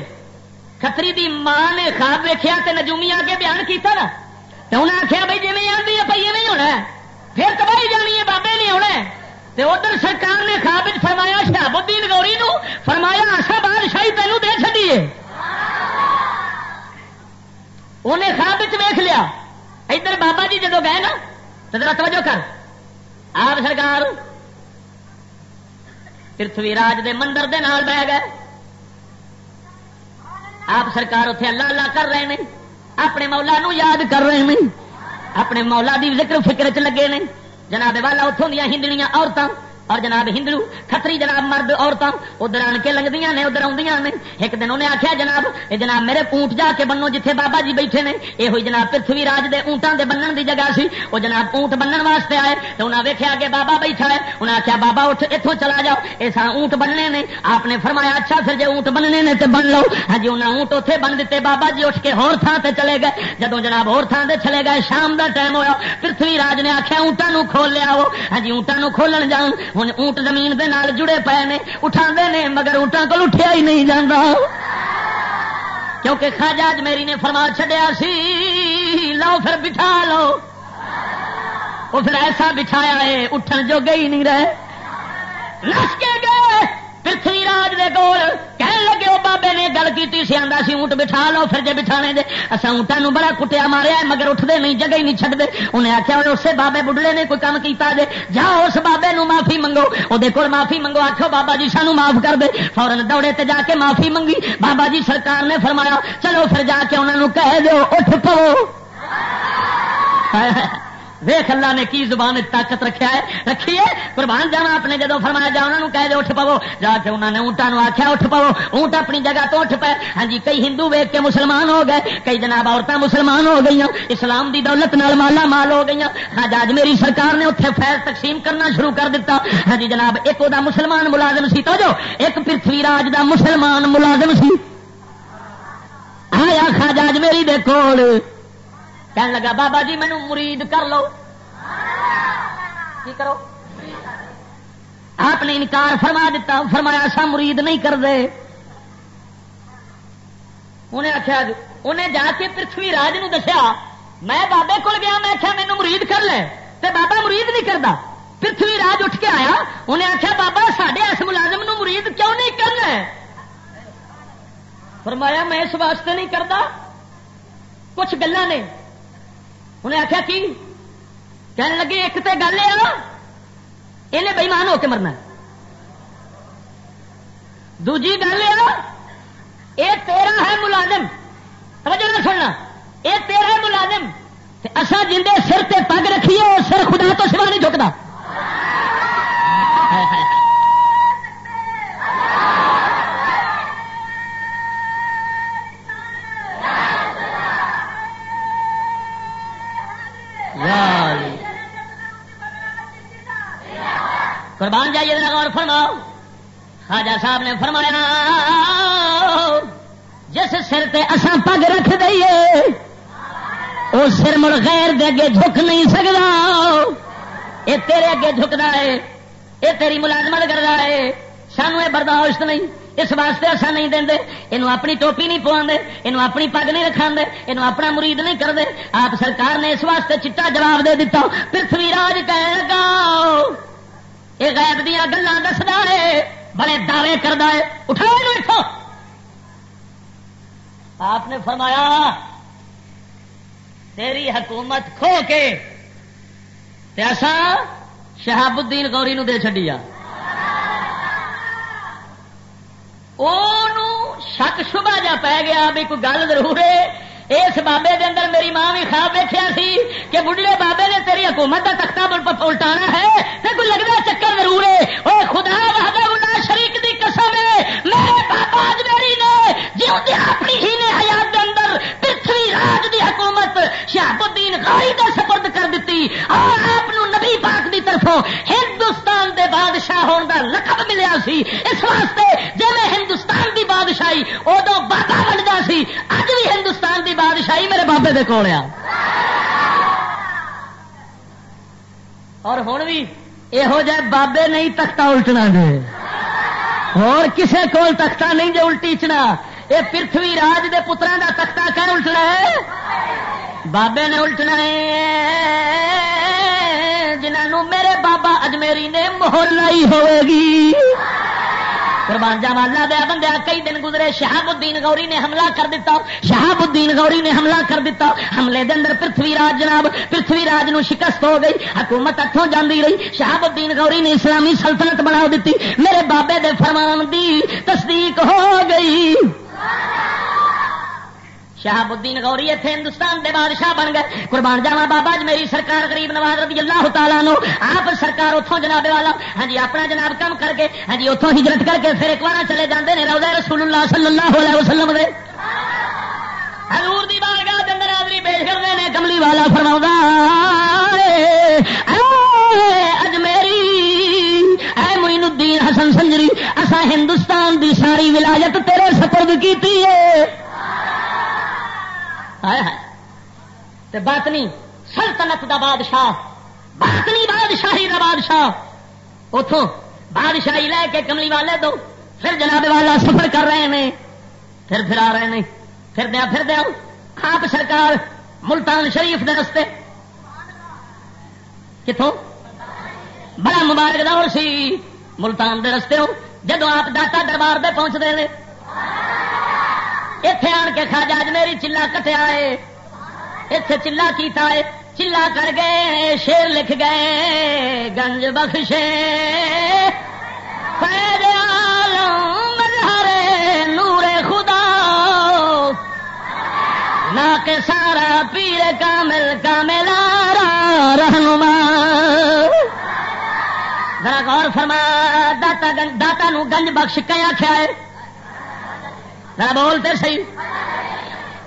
کتری دی ماں نے خواب ویخیا نجومی آ کے بیان کیتا نا۔ تو انہیں آخیا بھائی جی آدمی ہے پی نہیں ہونا پھر تباہی جانی ہے بابے نہیں ہونا ادھر سرکار نے خواب فرمایا، شہاب الدین گوری نو فرمایا آسا بادشاہی تینوں دے چڑیے انہیں خواب ویخ لیا۔ ادھر بابا جی جدو گئے نا، تو ذرا توجہ کر۔ آپ سرکار پرتھوی راج دے مندر دے نال بہ گئے۔ آپ سرکار اتنے اللہ اللہ کر رہے ہیں۔ اپنے مولا نو یاد کر رہے ہیں۔ اپنے مولا دی ذکر فکر چ لگے نے جناب والا اتوں دیا ہندڑیاں عورتیں اور جناب ہندو کتری جناب مرد عورتوں ادھر آن کے لگتی نے، ادھر آدی نے۔ ایک دن انہیں آخیا جناب یہ جناب میرے اونٹ جا کے بنو جیتے بابا جی بیٹھے نے یہ ہوئی جناب پرتھوی راج دے اونٹاں دے بنن دی جگہ سی۔ وہ جناب اونٹ بنن واسطے آئے تو انہیں ویکیا کہ بابا بیٹھا ہے۔ انہیں آخیا بابا اٹھ اتوں چلا جاؤ۔ یہ سا اونٹ بننے نے۔ آپ نے فرمایا اچھا پھر جی اونٹ بننے نے تو بن لو۔ ہاں جی انہیں اونٹ اتنے بن دیتے بابا جی اٹھ کے ہور تھان سے چلے گئے۔ جدو جناب ہور تھان سے چلے گئے، شام کا ٹائم ہوا پرتھوی راج نے آخیا اونٹان کھول لیا وہ ہاں جی اونٹان کھولن جان ہوں اونٹ زمین دے نال جڑے پے نے اٹھا نے، مگر اونٹا کو اٹھیا ہی نہیں جانا کیونکہ خاجاج میری نے فرما چڈیا سی لو پھر بٹھا لو۔ وہ پھر ایسا بٹھایا ہے، اٹھن جو گئی نہیں رہے۔ نس کے گئے۔ پرتھوی راج دے کول کہنے لگے وہ بابے نے گل کی سی اتنے سی اونٹ بٹھا لو، پھر جی بٹھانے دے۔ اصا اونٹان بڑا کٹیا ماریا مگر اٹھتے نہیں، جگہ ہی نہیں چڑھتے انہیں آخیا اسے بابے بڑھڑے نے کوئی کام کیتا دے جا اس بابے نو معافی منگو۔ وہ معافی منگو آخو بابا جی سانو معاف کر دے۔ فورن دوڑے تے جا کے معافی منگی۔ بابا جی سرکار نے فرمایا، چلو پھر جا کے انہوں نے کہہ دو اٹھ پو۔ ویخ اللہ نے کی زبان طاقت رکھا ہے؟ رکھیے، قربان جانا اپنے جدو فرمایا جا انہوں کہہ دے اٹھ پو جا کے انہوں نے اونٹا آخیا اٹھ پو اونٹ اپنی جگہ تو اٹھ پائے ہاں جی کئی ہندو ویگ کے مسلمان ہو گئے، کئی جناب عورتیں مسلمان ہو گئی اسلام دی دولت نال مالا مال ہو گئی ہاں جی میری سرکار نے اتنے فیض تقسیم کرنا شروع کر دیتا ہاں جی جناب، ایک وہ مسلمان ملازم سی تو جو ایک پرتھوی راج دا مسلمان ملازم سی۔ آیا خاجاج میری دیکھو کہنے لگا، بابا جی مینو مرید کر لو۔ کی کرو؟ آپ نے انکار فرما دیتا فرمایا سا مرید نہیں کر دے انہیں آخیا جی، انہیں جا کے پرتھوی راج نو دسیا، میں بابے کو گیا، میں آخیا مینو مرید کر لے تے بابا مرید نہیں کرتا۔ پرتھوی راج اٹھ کے آیا، انہیں آخیا بابا سڈے اس ملازم نو مرید کیوں نہیں کرنا فرمایا میں اس واسطے نہیں کرتا۔ کچھ گلا نے انہیں آخیا کی؟ کہنے لگے، ایک تو گل یہ یہ بےمان ہو کے مرنا دوجی گل یہ تیرا ہے ملازم. توجہ نہ سننا یہ تیرا ہے ملازم. اصا جن سر تے پگ رکھیے وہ سر خدا تو سوا نہیں چکتا قربان جائیے غور فرماؤ۔ خواجہ صاحب نے فرمایا، جس سر تے اسا پگ رکھ دئیے وہ سر مڑ غیر دے اگے جھک نہیں سکتا یہ تیرے اگے جھکتا ہے یہ تیری ملازمت کر رہا ہے۔ سانو یہ برداشت نہیں، اس واسطے اصا نہیں دیں یہ اپنی ٹوپی نہیں پوا یہ اپنی پگ نہیں رکھا یہ اپنا مرید نہیں کرتے آپ سرکار نے اس واسطے چٹا جواب دے دیتا پرتھوی راج کہہ یہ غیب دیا گلان دستا ہے، بڑے دعوے کرتا ہے۔ اٹھاؤ آپ نے فرمایا، تیری حکومت کھو کے ایسا شہاب الدین گوری نو دے چڈیا شک شبہ جا پی گیا بھی کوئی گل ضرور ہے۔ اس بابے دے اندر میری ماں بھی خواب دیکھا سی کہ بڑھے بابے نے تیری حکومت کا تختہ الٹانا ہے تو کوئی لگتا چکر ضرور ہے۔ وہ خدا اللہ شریک دی قسم ہے، میرے بابا میری نے جی اپنی ہی نے حیات دے اندر پرتھوی راج دی حکومت شہاب الدین غاری کا سپرد کر دیتی اور آپ نبی پاک دی طرفوں ہندوستان دے بادشاہ ہونے کا لقب ملیا سی۔ اس واسطے جی میں ہندوستان دی بادشاہی ادو بابا بنتا سی، اج بھی ہندوستان دی بادشاہی میرے بابے دے کول اور ہوں بھی یہو جہ بابے نہیں تختہ الٹنا دے۔ اور کسے کول تختہ نہیں جو الٹیچنا یہ پرتھوی راج دے پترا دا تختہ کر الٹنا ہے؟ بابے نے الٹنا ہے۔ جنہوں میرے بابا اجمیری نے مہر لائی ہوئے گی۔ قربان جاوا اللہ دیا بندہ کئی دن گزرے شہاب الدین گوری نے حملہ کر دیتا۔ شہاب الدین گوری نے حملہ کر دیتا۔ حملے دے اندر پرتھوی راج جناب، پرتھوی راج نو شکست ہو گئی۔ حکومت اتوں جاندی رہی۔ شہاب الدین گوری نے اسلامی سلطنت بنا دیتی۔ میرے بابے دے فرمان دی تصدیق ہو گئی۔ شہاب الدین گوری اتنے ہندوستان دے بادشاہ بن گئے۔ قربان جاوا بابا جی میری سرکار غریب نواز رضی اللہ تعالیٰ نو۔ آپ سرکار اتوں جناب والا۔ ہاں جی اپنا جناب کم کر کے ہاں جی اتوں ہجرت کر کے پھر ایک بار چلے جاتے ہیں روزہ رسول اللہ صلی اللہ علیہ وسلم دے۔ حضور دی بارگاہ دے اندر حاضری پیش کرتے ہیں کملی والا فرما اجمیری، اے معین الدین حسن سنجری اسا ہندوستان دی ساری ولایت تیرے سپرد کی ہے۔ تے باطنی سلطنت دا بادشاہ باطنی بادشاہی دا بادشاہ۔ اتوں بادشاہی لے کے کملی والے دو پھر جناب والا سفر کر رہے ہیں پھر پھر آ رہے ہیں پھر دیا پھر دیا۔ آپ سرکار ملتان شریف دے رستے۔ کتوں بڑا مبارک دور سی۔ ملتان دے رستے ہو۔ جدو آپ داتا دربار دے پہنچتے ہیں اتے آن کے خاجاج میری چلا کٹیا ہے اتے چلا کیتا ہے چلا کر گئے شیر لکھ گئے گنج بخشے نور خدا نہ کے سارا پیر کامل کامل رہنما ذرا غور فرما داتا داتا نو گنج بخش کیا آخیا ہے ذرا بولتے سی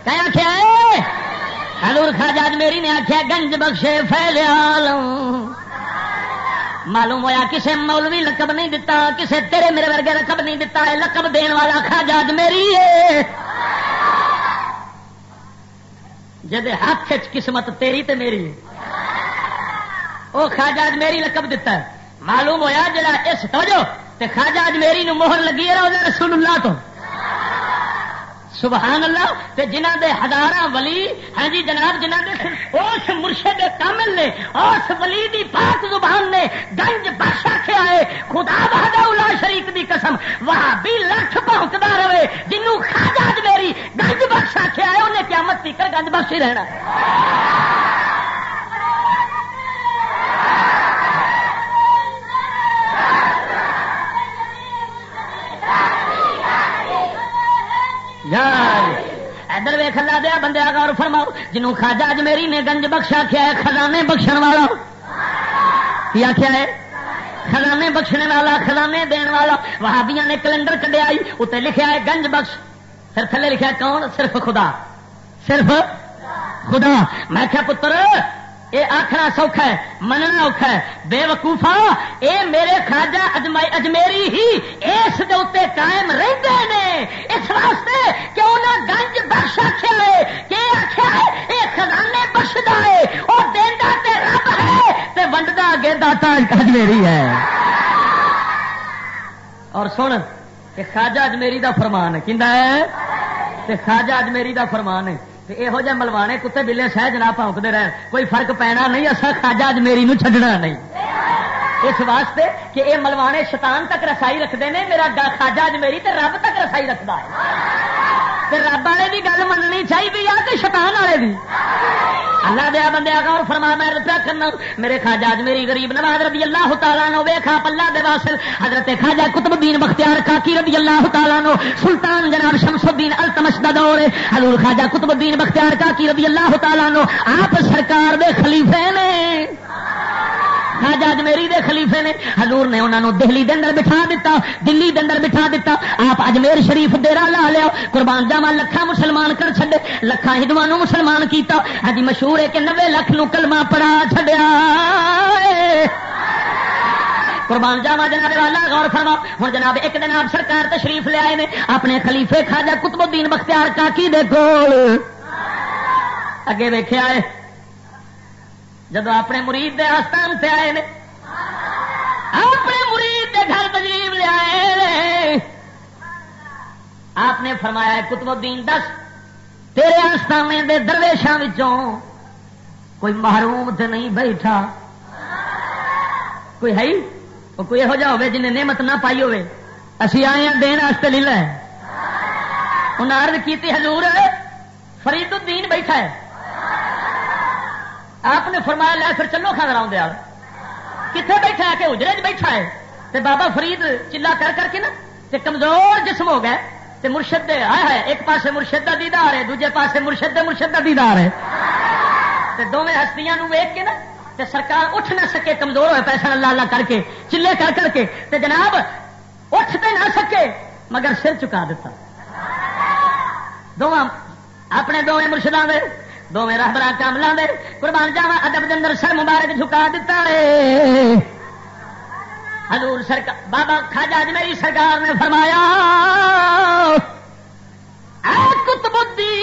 کیا آخیا ہے؟ حضور خواجہ میری نے آخیا گنج بخشے فیلیا معلوم ہوا کسے مولوی لقب نہیں دتا، کسے تیرے میرے ورگے لقب نہیں دتا ہے لقب دین والا خواجہ میری ہے۔ جد ہاتھ قسمت تیری تے میری وہ خواجہ میری لقب دتا ہے۔ معلوم ہوا جڑا اس توجہ تے خواجہ میری نو مہر لگی ہے رسول اللہ تو۔ سبحان اللہ، تے جنہ دے ہزارہ ولی ہاں جی جناب جنہ دے اس مرشد کامل نے اس ولی دی پاک زبان نے گنج بخش آخیا ہے خدا بہادا الا شریف دی قسم وہ بھی لکھ پہنچتا رہے جنوں خاجاج میری گنج بخش آخیا ہے انہیں قیامت تیکر گنج بخش ہی رہنا ادھر ویخ لا دیا بندے گور فرماؤ، جنوں خاجا اجمیری نے گنج بخشا کیا ہے، خزانے بخشن والا۔ کی آخیا ہے؟ خزانے بخشنے والا، خزانے دین والا۔ وہابیاں نے کیلنڈر کڈیا اتنے لکھا ہے گنج بخش۔ پھر تھلے لکھا کون؟ صرف خدا۔ صرف خدا۔ میں کیا پتر یہ آخنا سوکھا ہے، مننا اوکھا ہے۔ بے وقوفا، اے میرے خاجا اجمیری ہی اس دے قائم رہتے ہیں اس واسطے کہ انہیں گنج بخش آخیا ہے کہ آخیا ہے یہ خزانے بخشتا ہے۔ وہ دینا تے رب ہے۔ تے ونڈا اگے داتا اجمیری ہے۔ اور سن، کہ خاجا اجمیری دا فرمان ہے۔ کہہ ہے؟ خاجا اجمیری دا فرمان ہے۔ یہو جہ ملوانے کتے بلے سہ جناب پونکتے رہن۔ کوئی فرق پینا نہیں اصا خاجا اج میری نو چڈنا نہیں۔ اس واسطے کہ یہ ملوانے شیطان تک رسائی رکھتے ہیں میرا خاجا اج میری تے رب تک رسائی رکھتا ہے۔ رب والے کی گل مننی چاہیے یا کہ شیطان والے بھی اللہ دیا بندے اور فرما، میں رپیا کرنا، میرے خاجاج میری غریب نواز رضی اللہ تعالیٰ نو ویخا پلا دے واسل حضرت خاجا کتب الدین بختیار کاکی رضی اللہ تعالیٰ نو سلطان جناب شمس الدین التمش دا دور حضور خاجا کتب الدین بختیار کاکی رضی اللہ تعالیٰ نو آپ سرکار دے خلیفے نے۔ خاجا میری دے خلیفے نے، حضور نے انہوں نے دہلی دے اندر بٹھا دیتا دلی دے اندر بٹھا دیتا آپ اجمیر شریف ڈیرا لا لیا، قربان جاوا لکھا مسلمان کر چڈے لکھا ہندو مسلمان کیتا۔ ہاں مشہور ہے کہ نوے لکھ نو کلمہ پڑا چڈیا قربان جاوا جناب والا، غور فرما ہوں جناب ایک دن آپ سرکار تشریف لے آئے نے، اپنے خلیفے خاجا کتب الدین بختیار کاکی دے کول۔ اگے ویخیا ہے جب اپنے مرید دے آستان سے آئے نے، اپنے مرید دے گھر تجریب لے آئے آپ نے فرمایا کتب الدین دس، تیرے آستانے دے درویشاں کوئی محروم تے نہیں بیٹھا۔ کوئی ہے کوئی یہو جہ ہو جن نعمت نہ پائی ہوے اسی آئے ہیں دین واسطے لے لیں انہیں عرض کی حضور فرید الدین بیٹھا ہے۔ آپ نے فرمایا، لے پھر چلو کھانا دیا کتنے بیٹھا ہے کہ اجرے چ بیٹھا ہے؟ تے بابا فرید چلا کر کر کے نا، تے کمزور جسم ہو گئے تے مرشد دے آیا ہے ایک پاسے مرشد کا دیدار ہے، دوجے پاسے مرشد دے مرشد کا دیدار ہے۔ تے دونوں ہستیاں ویک کے نا، تے سرکار اٹھ نہ سکے، کمزور ہوئے پیسہ اللہ اللہ کر کے، چلے کر کر کے۔ تے جناب، اٹھ تے نہ سکے، مگر سر چکا دیتا دونوں اپنے دونوں مرشدوں میں دونوں رابر کاملوں دے قربان جاوا ادب کے اندر سر مبارک جھکا دیتا ہے حضور سرکار بابا خاجا جی میری سرکار نے فرمایا کتبی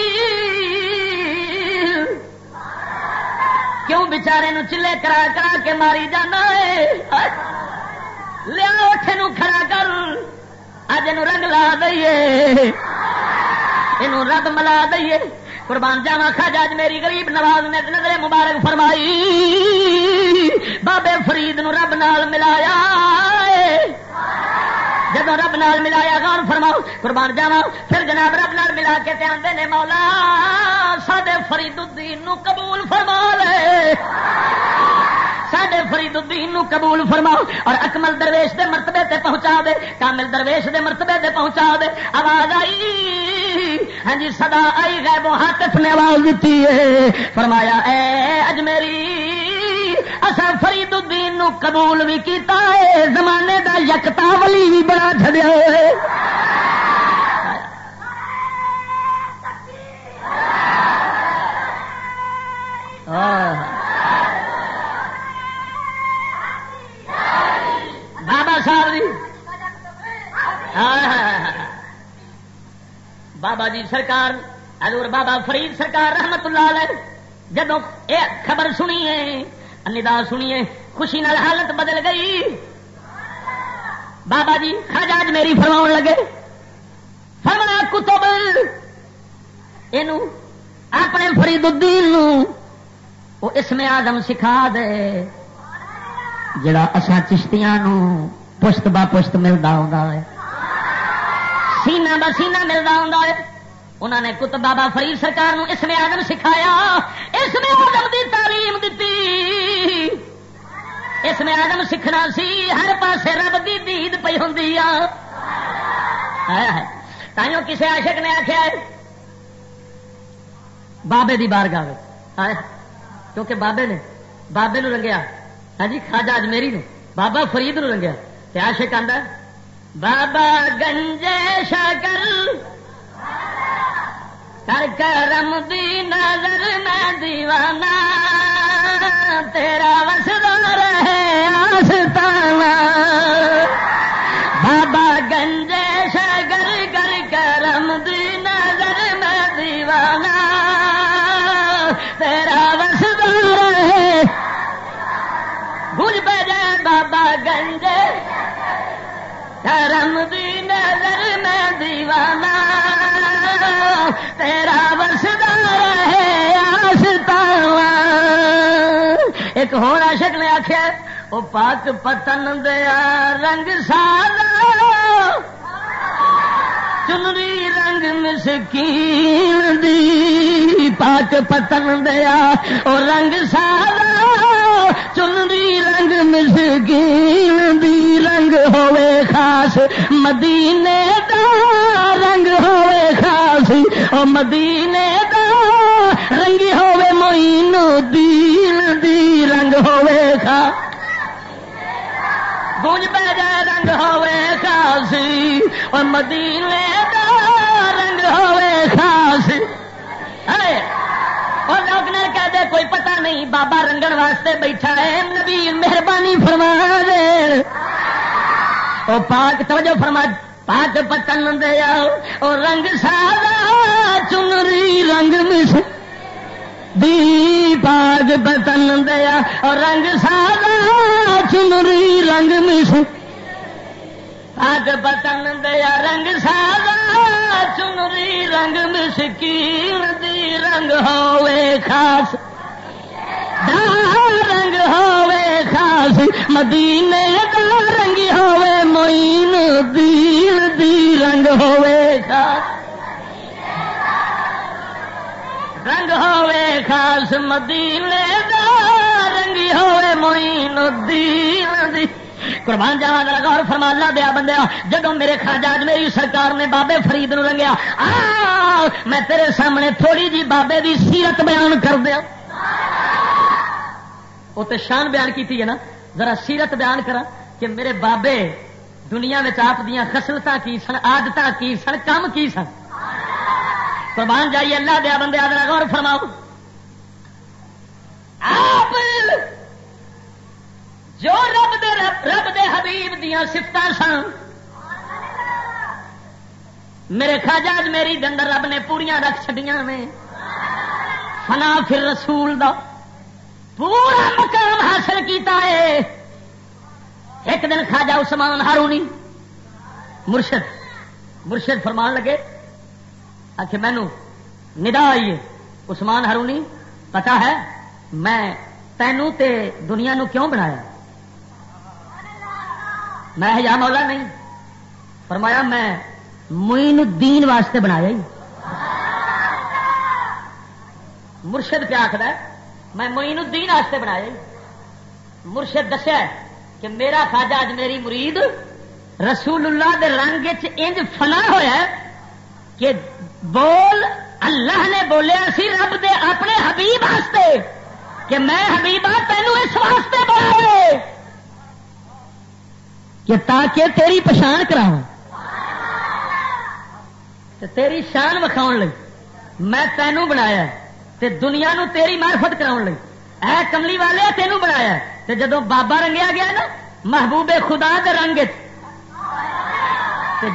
کیوں بچارے نو چلے کرا کرا کے ماری جانا ہے لیا اٹھے نو کھڑا کر اج رنگ لا دئیے یہ رب ملا دئیے قربان جاوا خاجا میری غریب نواز نے نظر مبارک فرمائی، بابے فرید نو رب نال ملایا جب رب نال ملایا گان فرماؤ، قربان جاوا پھر جناب رب نال ملا کے آتے نے، مولا سڈے فرید الدین نو قبول فرما لے۔ سڈے فرید الدین نو قبول فرماؤ اور اکمل درویش دے مرتبے تے پہنچا دے، کامل درویش دے مرتبے تے پہنچا دے۔ آواز آئی۔ ہاں جی سدا آئی گئے وہ ہاتھ نے آواز دیتی ہے۔ فرمایا، اے اجمیری اصا فرید الدین نو قبول بھی کیتا ہے۔ زمانے دا یکتا ولی بھی بڑا چڑیا ہے بابا صاحب جی۔ بابا جی سرکار، حضور بابا فرید سرکار رحمت اللہ علیہ جدو یہ خبر سنی ہے ندا سنیے، خوشی نال حالت بدل گئی۔ بابا جی خاجاج میری فرما لگے۔ فرما کتب یہ اپنے فرید الدین وہ اس میں آدم سکھا دے۔ جڑا اصا چشتیاں پشت با پشت ملتا ہوں سینا با سینا ملتا ہوں انہوں نے کتب بابا فرید سرکار نو اس میں آدم سکھایا اس میں آدم دی تعلیم دیتی اس میں آدم سیکھنا سی ہر پاسے رب دی دید پی ہوں تائیوں کسی عاشق نے آخیا بابے دی بار گاہ کیونکہ بابے نے بابے نو رنگیا ہاں جی خاجا اج میری نو بابا فرید نو رنگیا۔ عاشق آدھا بابا گنجے شکر کر کرم دی نظر میں دیوانہ۔ تیرا وسدا رہے آستانہ۔ بابا گنجے کرم دی نظر میں دیوانہ تیرا بسدا رہے آستا ایک ہو عاشق نے آخیا وہ پاک پتن دیا رنگ سارا چنری رنگ مسکین دی پاک پتن دیا وہ رنگ سارا چنری رنگ مسکین دی رنگ ہوے خاص، مدینے دا رنگ ہوے خاص، او مدینے دا رنگی ہوے موئین دین دی رنگ ہوے خاص۔ گونج پہ جائے رنگ ہوے خاصی اور مدینے دا ہوے خاص۔ اور لوگ نے کہہ دے کوئی پتہ نہیں بابا رنگن واسطے بیٹھا ہے۔ نبی، مہربانی فرما دے۔ او پاک، توجہ فرما۔ پاک پتن دیا اور رنگ سارا چنری رنگ مس۔ دی پاگ پتن دیا اور رنگ سارا چنری رنگ مس۔ پاگ پتن دیا رنگ سارا چنری رنگ مسکین دی رنگ ہوے خاص۔ رنگ ہوے خاص، مدینے دا رنگ ہوے موئین دین دی رنگ ہوے خاص۔ رنگ ہوے خاص، مدینے دا رنگی ہوے موئین الدین دی۔ قربان جاوا ذرا غور فرما، اللہ دیا بندیا جدو میرے خاجاج میری سرکار نے بابے فرید نو رنگیا، آ، میں تیرے سامنے تھوڑی جی بابے دی سیرت بیان کر دیا وہ تو شان بیان کی ہے نا، ذرا سیرت بیان کرا کہ میرے بابے دنیا میں آپ دیا خسلت کی سن آدت کی سن، کام کی سن۔ قربان جائیے، اللہ دیا بندے ذرا غور فرماؤ۔ آپ جو رب دے حبیب دیا سفت سن۔ میرے خاجاج میری دندر رب نے پوریا رکھ چڈیاں میں فنا پھر رسول دا پورا مقام حاصل کیتا ہے۔ ایک دن خاجا عثمان ہارونی مرشد مرشد فرمان لگے آخر مینو ندا آئیے۔ عثمان ہارونی پتا ہے میں تینوں تے دنیا نو کیوں بنایا؟ میں یا مولا نہیں؟ فرمایا میں موئن الدین واسطے بنایا ہی۔ مرشد کیا آخر میں موئن الدین واسطے بنایا ہی۔ مرشد دسیا کہ میرا خاجہ اج میری مرید رسول اللہ دے رنگ انج فنا ہوا کہ بول اللہ نے بولیا سی رب دے اپنے حبیب واسطے کہ میں حبیبہ تینوں اس واسطے بولا کہ تاکہ تیری پچھان کرا تیری شان وکھاؤ میں تینوں بنایا تے دنیا نو تیری معرفت کراؤ اے کملی والے، تینوں بنایا تے جدو بابا رنگیا گیا نا محبوب خدا دے رنگ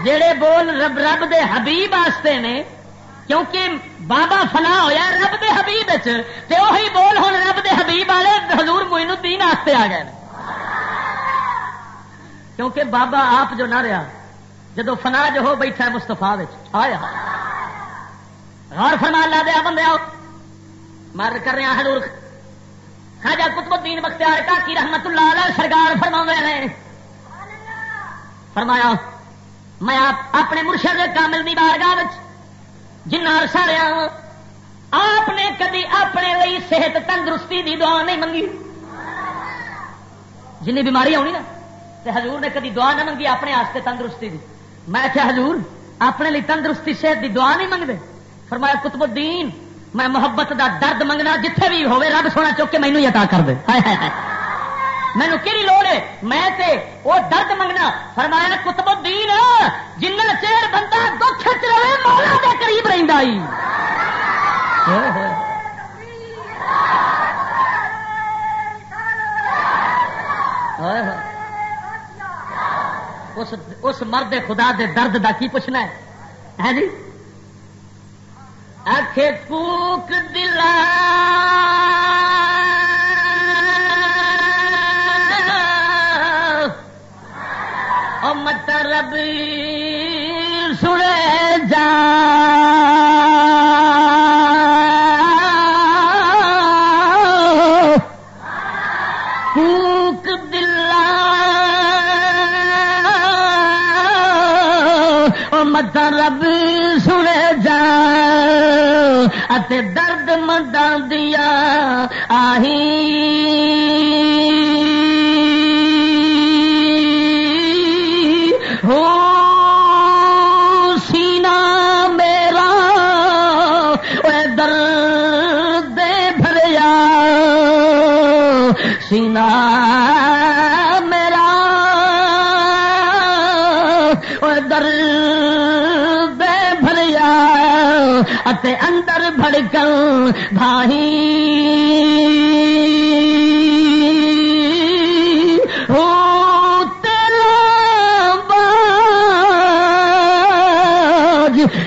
جڑے بول رب رب دے حبیب واسطے نے، کیونکہ بابا فنا ہویا رب دے حبیب تے وہی بول ہوں رب دے حبیب والے، حضور موئن الدین واسطے آ گئے۔ کیونکہ بابا آپ جو نہ رہا، جدو فنا جو ہو بیٹھا مستفا آیا۔ غور فرما لا دیا بندے آؤ۔ مر کر رہے ہیں خاجا کتب الدین بختیار کاکی رحمت اللہ علیہ سرکار فرما نے۔ فرمایا، میں اپنے مرشد کامل دی بارگاہ جنہ عرصہ رہا آپ نے کدی اپنے لیے صحت تندرستی دی دعا نہیں منگی۔ جن بیماری آنی نا تو حضور نے کدی دعا نہ منگی اپنے آستے تندرستی دی۔ میں کیا حضور، اپنے لیے تندرستی صحت دی دعا نہیں منگتے فرمایا کتب الدین، میں محبت دا درد منگنا جتھے بھی ہوئے، رب سونا چوک کے مینو عطا کر دے۔ مینو کہڑی لوڑ ہے؟ میں تے وہ درد منگنا۔ فرمایا کتب الدین جن چیر بندہ دکھ چ رہے، مولا دے قریب رہندا اس اس مرد خدا دے درد دا کی پوچھنا ہے؟ ہے جی؟ اکھ پوک دلا۔ مت ربی۔ رب سنے جا اتے درد منداں دیا آہی۔ ہو سینا میرا، اے درد بھریا سینا اندر بھڑکن بھائی۔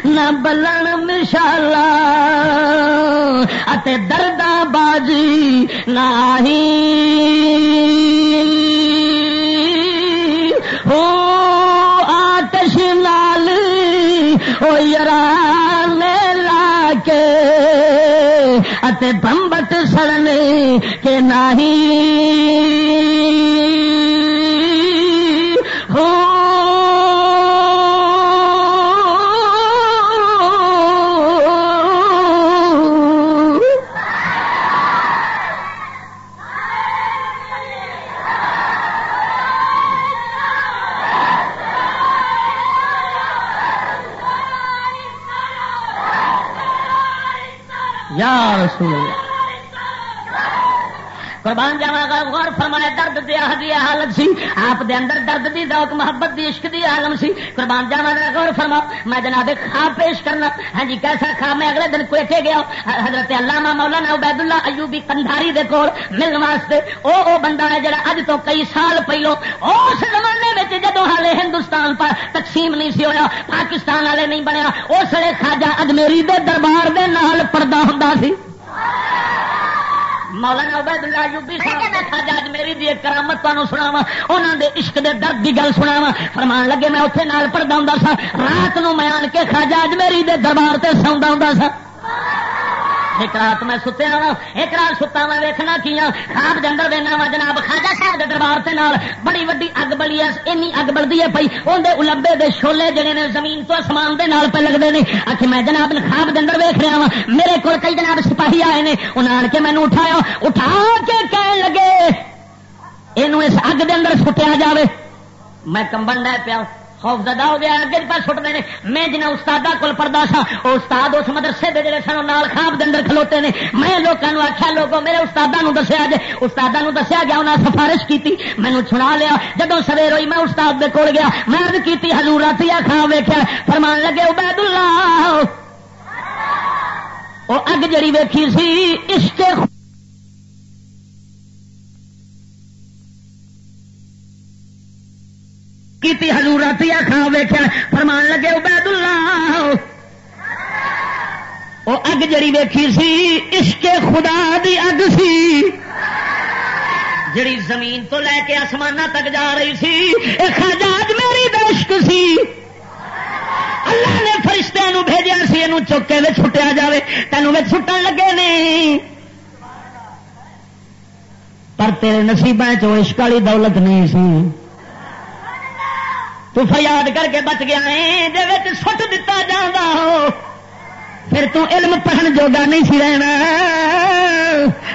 نہ بلن مشالا دردہ باجی ہو بمبٹ سڑنے کے نہیں فرمایا دی حالت سی۔ آپ دے اندر درد دی، ذوق محبت دی، عشق دی عالم سی۔ قربان جاوا غور فرما میں جناب خواب پیش کرنا۔ ہاں جی کیسا خواب؟ میں اگلے دن کوئٹے گیا حضرت علامہ مولانا عبید اللہ ایوبی کندھاری دے کول ملن واسطے۔ او او بندہ ہے جڑا اج تو کئی سال پہلو اس زمانے میں جدو حالے ہندوستان پر تقسیم نہیں سی ہویا، پاکستان والے نہیں بنیا، اس لیے خواجہ اجمیری دے دربار دے نال پردہ ہوں سی۔ مولانا عبید اللہ یوبی صاحب جج میری دی کرامت تمہیں سناوا انہوں دے عشق دے درد دی گل سناوا فرمان لگے میں اتنے نال پڑھتا ہوں سا رات نو میں آن کے خاجا اج میری دے دربار سے سوندا ہوں سا ایک رات میں ستیا وا ایک رات ستا میں ویکنا کیا خواب جنگل دینا وا جناب خاجا صاحب کے دربار سے نال، بڑی وڈی اگ بلی اینی اگ بلدی ہے پی اندر البے دے شولے جڑے نے زمین تو آسمان دے نال پہ لگتے ہیں آخ میں جناب خواب جنگل ویخ رہا وا میرے کو کئی جناب سپاہی آئے نے۔ انہیں آن کے مینو اٹھایا، اٹھا کے کہنے لگے یہ اس اگ دے اندر سٹیا جاوے۔ میں کمبن لے پیا۔ خوف زدہ ہو گیا اگے پہ سٹتے ہیں میں جنہیں استاد کول پڑھتا سا وہ استاد اس مدرسے دے جڑے سن نال خواب دن کھلوتے ہیں میں لوگوں آخیا لوگوں میرے استادوں دسیا جی استادوں دسیا گیا انہیں سفارش کی مینو چھڑا لیا۔ جب سویر ہوئی، میں استاد دے کول گیا۔ میں ارد کی ہزور رات کھا ویخیا فرمان لگے عبید اللہ وہ اگ جڑی ویکھی سی، عشق کی ہزور رات کھا ویخیا فرمان لگے عبید اللہ وہ اگ جڑی ویکھی سی، عشق خدا دی اگ سی۔ جڑی زمین تو لے کے آسمان تک جا رہی سی خاجاج میری دشک سی۔ اللہ نے فرشتے بھیجا سی یہ چوکے میں چھٹیا جائے تینوں میں چھٹن لگے نہیں پر تیرے نصیب چشک والی دولت نہیں سی۔ تو فریاد کر کے بچ گیا ہے جی سٹ دتا جانا ہو۔ پھر تو علم پڑھن جوگا نہیں سی رہنا۔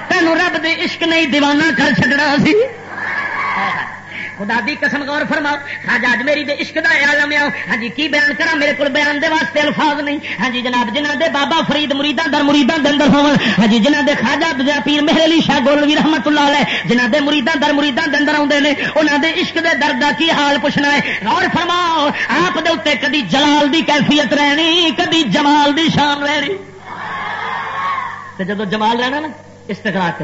تینوں رب دے عشق نہیں دیوانہ کر چکنا سی۔ خدا دی قسم غور فرماؤ خاج اج میری دے عشق دا عالم آؤ ہاں جی کی بیان کرا میرے کو بیان دے واسطے الفاظ نہیں۔ ہاں جی جناب جنہ دے بابا فرید مریداں در مریداں دے اندر ہون ہاں جی جنہ دے خواجہ پیر مہر علی شاہ گولوی رحمت اللہ علیہ جنہ دے مریداں در مریداں دے اندر اوندے نے۔ انہاں دے عشق دے درد دا کی حال پوچھنا ہے؟ غور فرماؤ، آپ دے اوتے کدی جلال دی کیفیت رہنی، کدی جمال دی شان رہنی؟ تے جدو جمال رہنا نا استقراق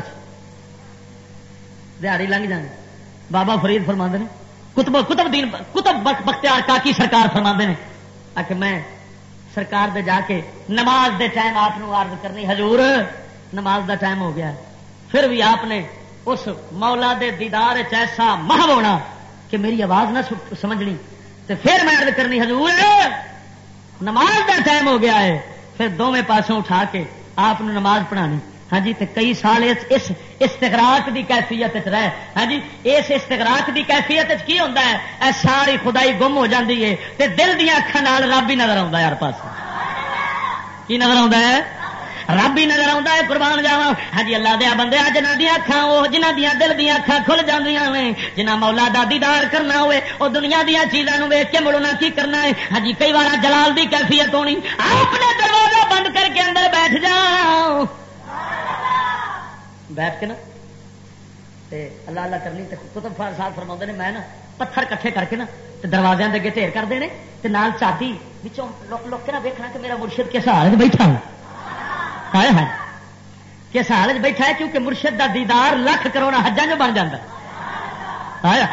دیہڑی لنگ جانی بابا فرید فرما نے، کتب کتب دین، کتب بختیار کاکی سرکار فرما نے۔ آ میں سرکار دے جا کے نماز دے ٹائم آپ عرض کرنی، حضور نماز دا ٹائم ہو گیا پھر بھی آپ نے اس مولا دے دیدار ایسا مہ ہونا کہ میری آواز نہ سمجھنی۔ تو پھر میں عرض کرنی، حضور نماز دا ٹائم ہو گیا ہے۔ پھر دونوں پاسوں اٹھا کے آپ نماز پڑھانی۔ ہاں جی کئی سال اس استغراق دی کیفیت رہے۔ ہاں جی اس استغراق دی کیفیت کی ہوتا ہے؟ اے ساری خدائی گم ہو جاتی ہے تے دل دیا اکھان رب ہی نظر آتا ہر پاس کی نظر آتا ہے؟ رب ہی نظر آتا ہے، قربان جاوا ہاں جی اللہ دیا بندے جنہ دیا اکھان وہ جنہ دیا دل دیا اکھان کھل جی جنہ مولا دا دیدار کرنا ہوئے وہ دنیا دیا چیزوں ویچ کے مڑنا کی کرنا ہے؟ ہاں جی کئی بار جلال دی کیفیت ہونی۔ آپ نے دروازہ بند کر کے اندر بیٹھ جاؤ۔ بیٹھ کے نا، تے اللہ اللہ کرنی، تے کتب صاحب فرما نے، میں نا پتھر کٹھے کر کے نا، تے دروازے اگے ڈھیر کرتے ہیں تے نال چاٹی بچوں لوک کے نا ویکنا کہ میرا مرشد کس حال بیٹھا ہے۔ ہے کس حال بیٹھا ہے؟ کیونکہ مرشد دا دیدار لکھ کروڑا حجا جو بن جاتا ہے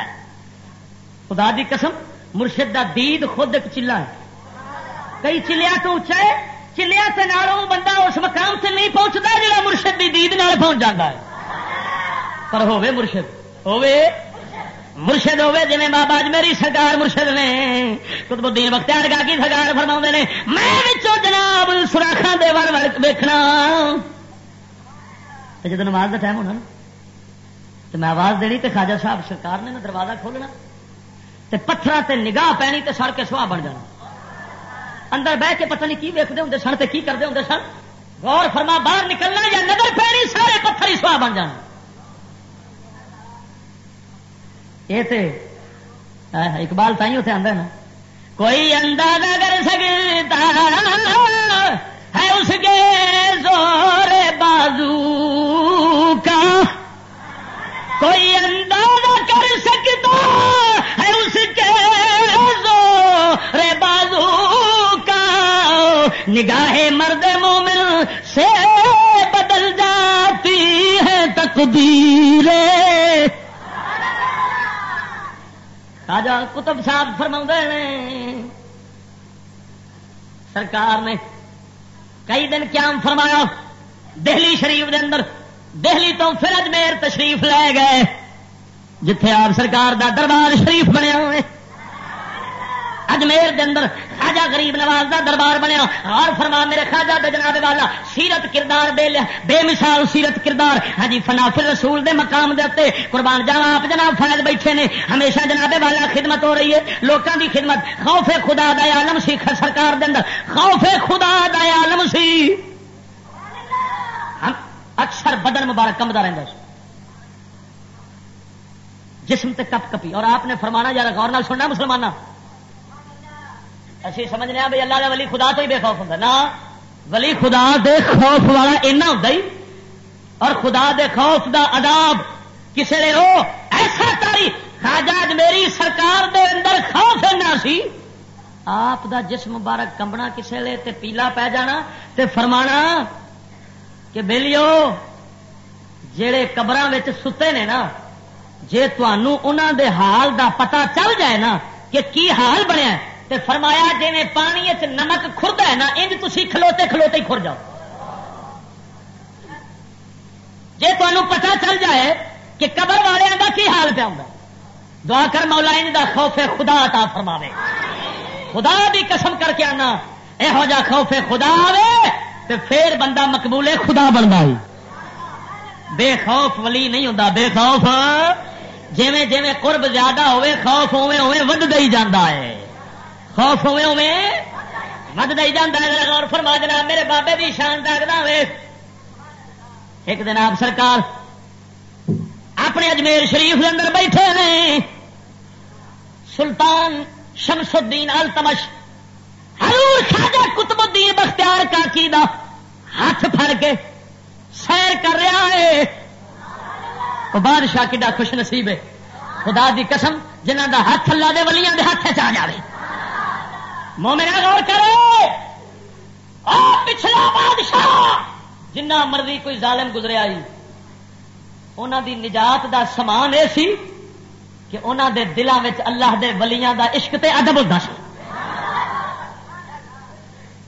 خدا دی قسم، مرشد دا دید خود ایک چلا ہے۔ کئی چلیا تو اچھا ہے چلیا سے نالوں بندہ اس مقام سے نہیں پہنچتا جا مرشد کی دید نال پہنچ جاتا ہے۔ پر ہوے مرشد ہوے مرشد ہوے جی بابا اج میری سرکار مرشد نے۔ قطب الدین بختیار گا کی سرکار فرما نے، میں جناب سوراخان دے ور ویکنا جب نماز کا ٹائم ہونا تو میں آواز دینی تو خواجہ صاحب سرکار نے دروازہ کھولنا۔ تے پتھر تے نگاہ پینی تے سڑ کے سواہ بن جانا۔ اندر بہ کے پتہ نہیں کی ویکتے ہوں سن تے کی کرتے ہوں سن۔ غور فرما، باہر نکلنا یا نظر پینی سارے پتھر ہی سواہ بن جانا یہ تے اقبال تھی اتنے آدھا نا۔ کوئی اندازہ کر سکتا ہے اس کے زور بازو کا۔ کوئی اندازہ کر سکتا نگاہ مرد مومن سے بدل جاتی ہے تقدیر۔ راجا کتب صاحب فرما نے، سرکار نے کئی دن قیام فرمایا، دہلی شریف دے اندر، دہلی تو پھر اجمیر تشریف لے گئے، جتھے آپ سرکار دا دربار شریف بنیا ہوئے۔ اجمیر دے اندر خاجا غریب نواز دا دربار بنیا۔ اور فرما میرے خاجا دے جناب والا، سیرت کردار بے بے مثال سیرت کردار۔ ہاں جی فنافر رسول دے مقام دے اتنے قربان جانا آپ جناب فیض بیٹھے نے۔ ہمیشہ جناب والا خدمت ہو رہی ہے۔ لوگوں دی خدمت۔ خوف خدا دا عالم سی سرکار دے اندر۔ خوف خدا دا عالم سی۔ ہاں، اکثر بدن مبارک کمدا رہتا جسم تے کپ کپی۔ اور آپ نے فرمانا، یار غور نال سننا مسلمان اسی سمجھنے بھائی اللہ کا ولی خدا تو ہی بے خوف ہوتا نا ولی خدا دے خوف والا اینا ہوتا ہی۔ اور خدا دے خوف دا اداب کسی نے ہو ایسا تاریخ خاجاج میری سرکار دے اندر خوف اینا سی۔ آپ دا جسم مبارک کمبنا کسے لے تے پیلا پی جانا تے فرمانا کہ بہلیو جڑے قبر ستے نے نا، جے انہوں دے حال دا پتا چل جائے نا کہ کی حال بنیا تے فرمایا جی میں پانی نمک خورد ہے نا، انج تھی کھلوتے کھلوتے ہی کھر جاؤ۔ جی تمہیں پتا چل جائے کہ قبر والوں کا کی حال پہ ہوں دعا کر مولا ان دا خوف خدا عطا فرماوے۔ خدا بھی قسم کر کے آنا یہو جا خوف خدا آئے تو پھر بندہ مقبول خدا بنتا ہی بے خوف ولی نہیں ہوتا بے خوف۔ جیویں جیویں قرب زیادہ ہوے خوف ہوے ہوے ودتا ہی جانا ہے۔ خوف ہوے ہوے ودتا ہی جانا ہے غور فرما، جناب میرے بابے کی شان دگنا ایک دن آپ سرکار اپنے اجمیر شریف کے اندر بیٹھے ہیں سلطان شمس الدین التمش حضور خواجہ قطب الدین بختیار کا کیدا ہاتھ پھڑ کے سیر کر رہا ہے۔ بادشاہ کڈا خوش نصیب ہے۔ خدا دی قسم جنہ دا ہاتھ اللہ دے ولیاں دے ہاتھ چ جائے مومنا غور کرو پچھلا بادشاہ جنہ مرضی کوئی ظالم گزریا جی انہوں دی نجات دا سامان یہ سی کہ انہوں دے دلوں اللہ دے ولیاں دا عشق تے ادب ہوتا سی۔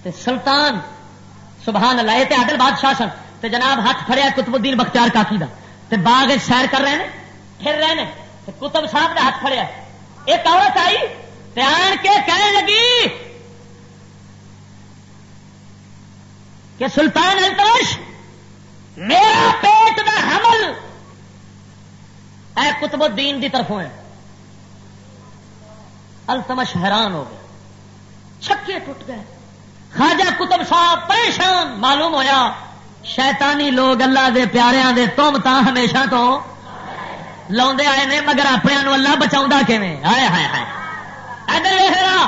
تے سلطان، سبحان اللہ، یہ عادل بادشاہ سن۔ تے جناب ہاتھ فریا کتب الدین بختیار کافی دا۔ تے باغ سیر کر رہے ہیں، پھر رہے ہیں۔ کتب صاحب نے ہاتھ فریا ایک عورت آئی آن کے کہنے لگی کہ سلطان التوش میرا پیٹ دا حمل۔ اے کتب الدین دی طرفوں ہے۔ التمش حیران ہو گئے۔ چھکے ٹوٹ گئے۔ خواجہ کتب صاحب پریشان، معلوم ہویا، شیطانی لوگ اللہ دے پیاریاں دے تم تا ہمیشہ تو لاؤندے آئے نے، مگر اپنے اللہ بچاؤں کیویں؟ ہائے ہائے ہائے۔ ادھر ویخا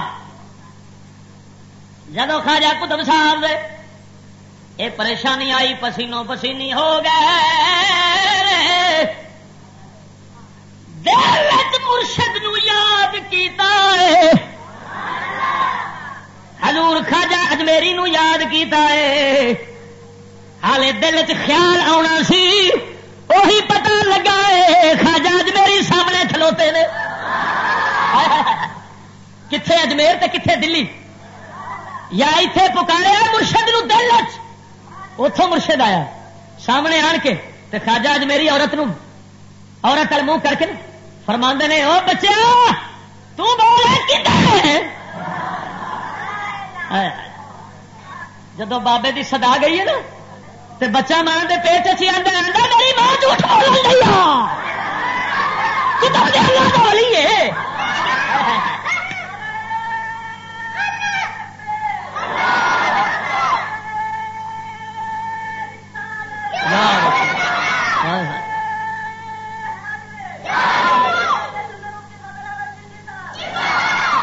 جدو خواجہ کتب صاحب دے، اے پریشانی آئی، پسینوں پسینی ہو گئے۔ دل مرشد نو یاد کیتا ہے۔ حضور خاجا اجمیری نو یاد کیتا ہے۔ ہالے دل چ خیال آنا سی وہی پتا لگا ہے خاجا اجمیری سامنے کھلوتے نے۔ کتنے اجمیر تے کتنے دلی؟ یا اتے پکارے مرشد نو دل اتوں مرشد آیا۔ سامنے آن کے تے خاجا اجمیری عورت نو عورت منہ کر کے فرما نے، او بچیا تو بول جدو بابے دی صدا گئی ہے نا تو بچہ ماں کے پیٹ چی آدھا میری ماں جھوٹ بول رہی ہے؟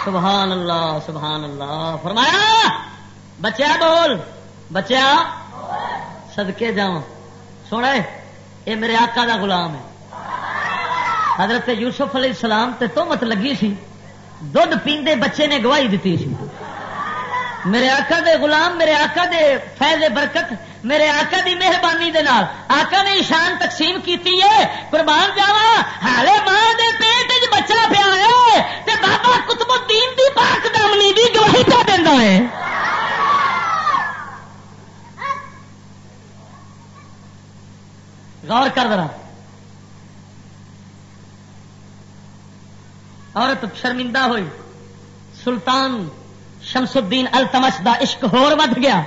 سبحان اللہ سبحان اللہ۔ فرمایا، بچیا بول، بچیا سدکے جا سونا یہ میرے آقا دا غلام ہے۔ حضرت یوسف علیہ السلام تے تو لگی سی۔ دھد پیندے بچے نے گواہی دیتی سی۔ میرے آقا دے غلام، میرے آقا دے فیض برکت، میرے آقا دی مہربانی دے نال۔ آقا نے شان تقسیم کیتی ہے۔ قربان جاوا ہالے ماں دے پیٹ وچ بچہ پیا ہے تے بابا قطب الدین دی پاک دامنی دی گواہی پہ دیندا ہے۔ غور کر ذرا۔ عورت شرمندہ ہوئی۔ سلطان شمس الدین التمش دا عشق ہور ود گیا۔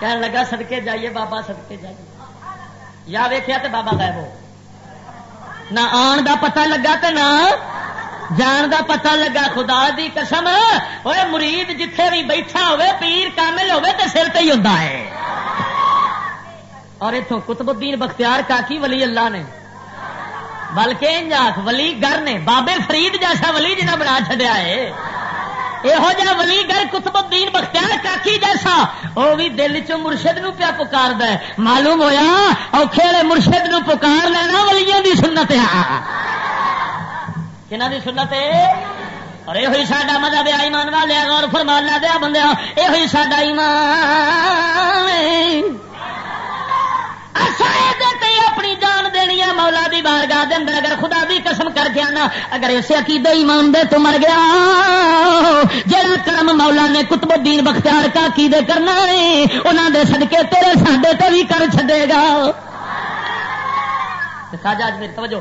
کہنے لگا سدکے جائیے بابا سدکے جائیے۔ یا ویخیا تو بابا غائب ہو۔ نہ آن دا پتہ لگا تے نہ جان دا پتہ لگا، خدا دی قسم۔ اوے مرید جتھے بھی بیٹھا ہوئے، پیر کامل ہوئے تے سر ہی ہوندا ہے۔ اور اتوں قطب الدین بختیار کاکی ولی اللہ نے۔ بلکہ ولی گر نے، بابے فرید جیسا ولی جنہیں بنا چڈیا ہے۔ یہو جہ ولی گر کتب الدین بختیار کاکی جیسا وہ بھی دل چ مرشد نو پیا پکار د معلوم ہوا اوکھے والے مرشد نو پکار لینا ولیاں دی سنت ہے کنہ دی سنت ہے اور یہ ہوئی ساڈا مذہب ایمان والے غور فرمان دیا بندے یہ ہوئی ساڈا ایمان اپنی جان دینی ہے، مولا دی بارگاہ دے اندر اگر خدا دی قسم کر کے آنا اگر اسے عقیدے ایمان دے تو مر گیا۔ جڑا کرم مولا نے کتب الدین بختیار کا عقیدے کرنا ہے، انہاں دے صدقے تیرے ساڈے تے بھی کر چھڈے گا۔ خواجہ اج میری توجہ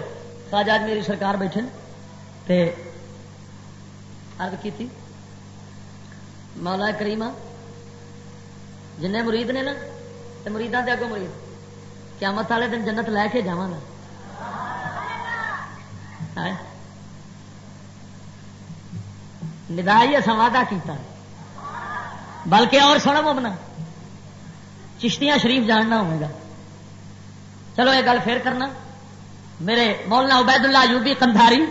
خواجہ اج میری سرکار بیٹھے تے عرض کی تھی مولا کریمہ جن مرید نے نا مریداں دے اگوں مرید۔ قیامت والے دن جنت لے کے جا ندائی سوادا کیتا۔ بلکہ اور سونا ممنا چشتیاں شریف جاننا ہوئے گا۔ چلو یہ گل پھر کرنا۔ میرے مولانا عبید اللہ یوبی کندھاری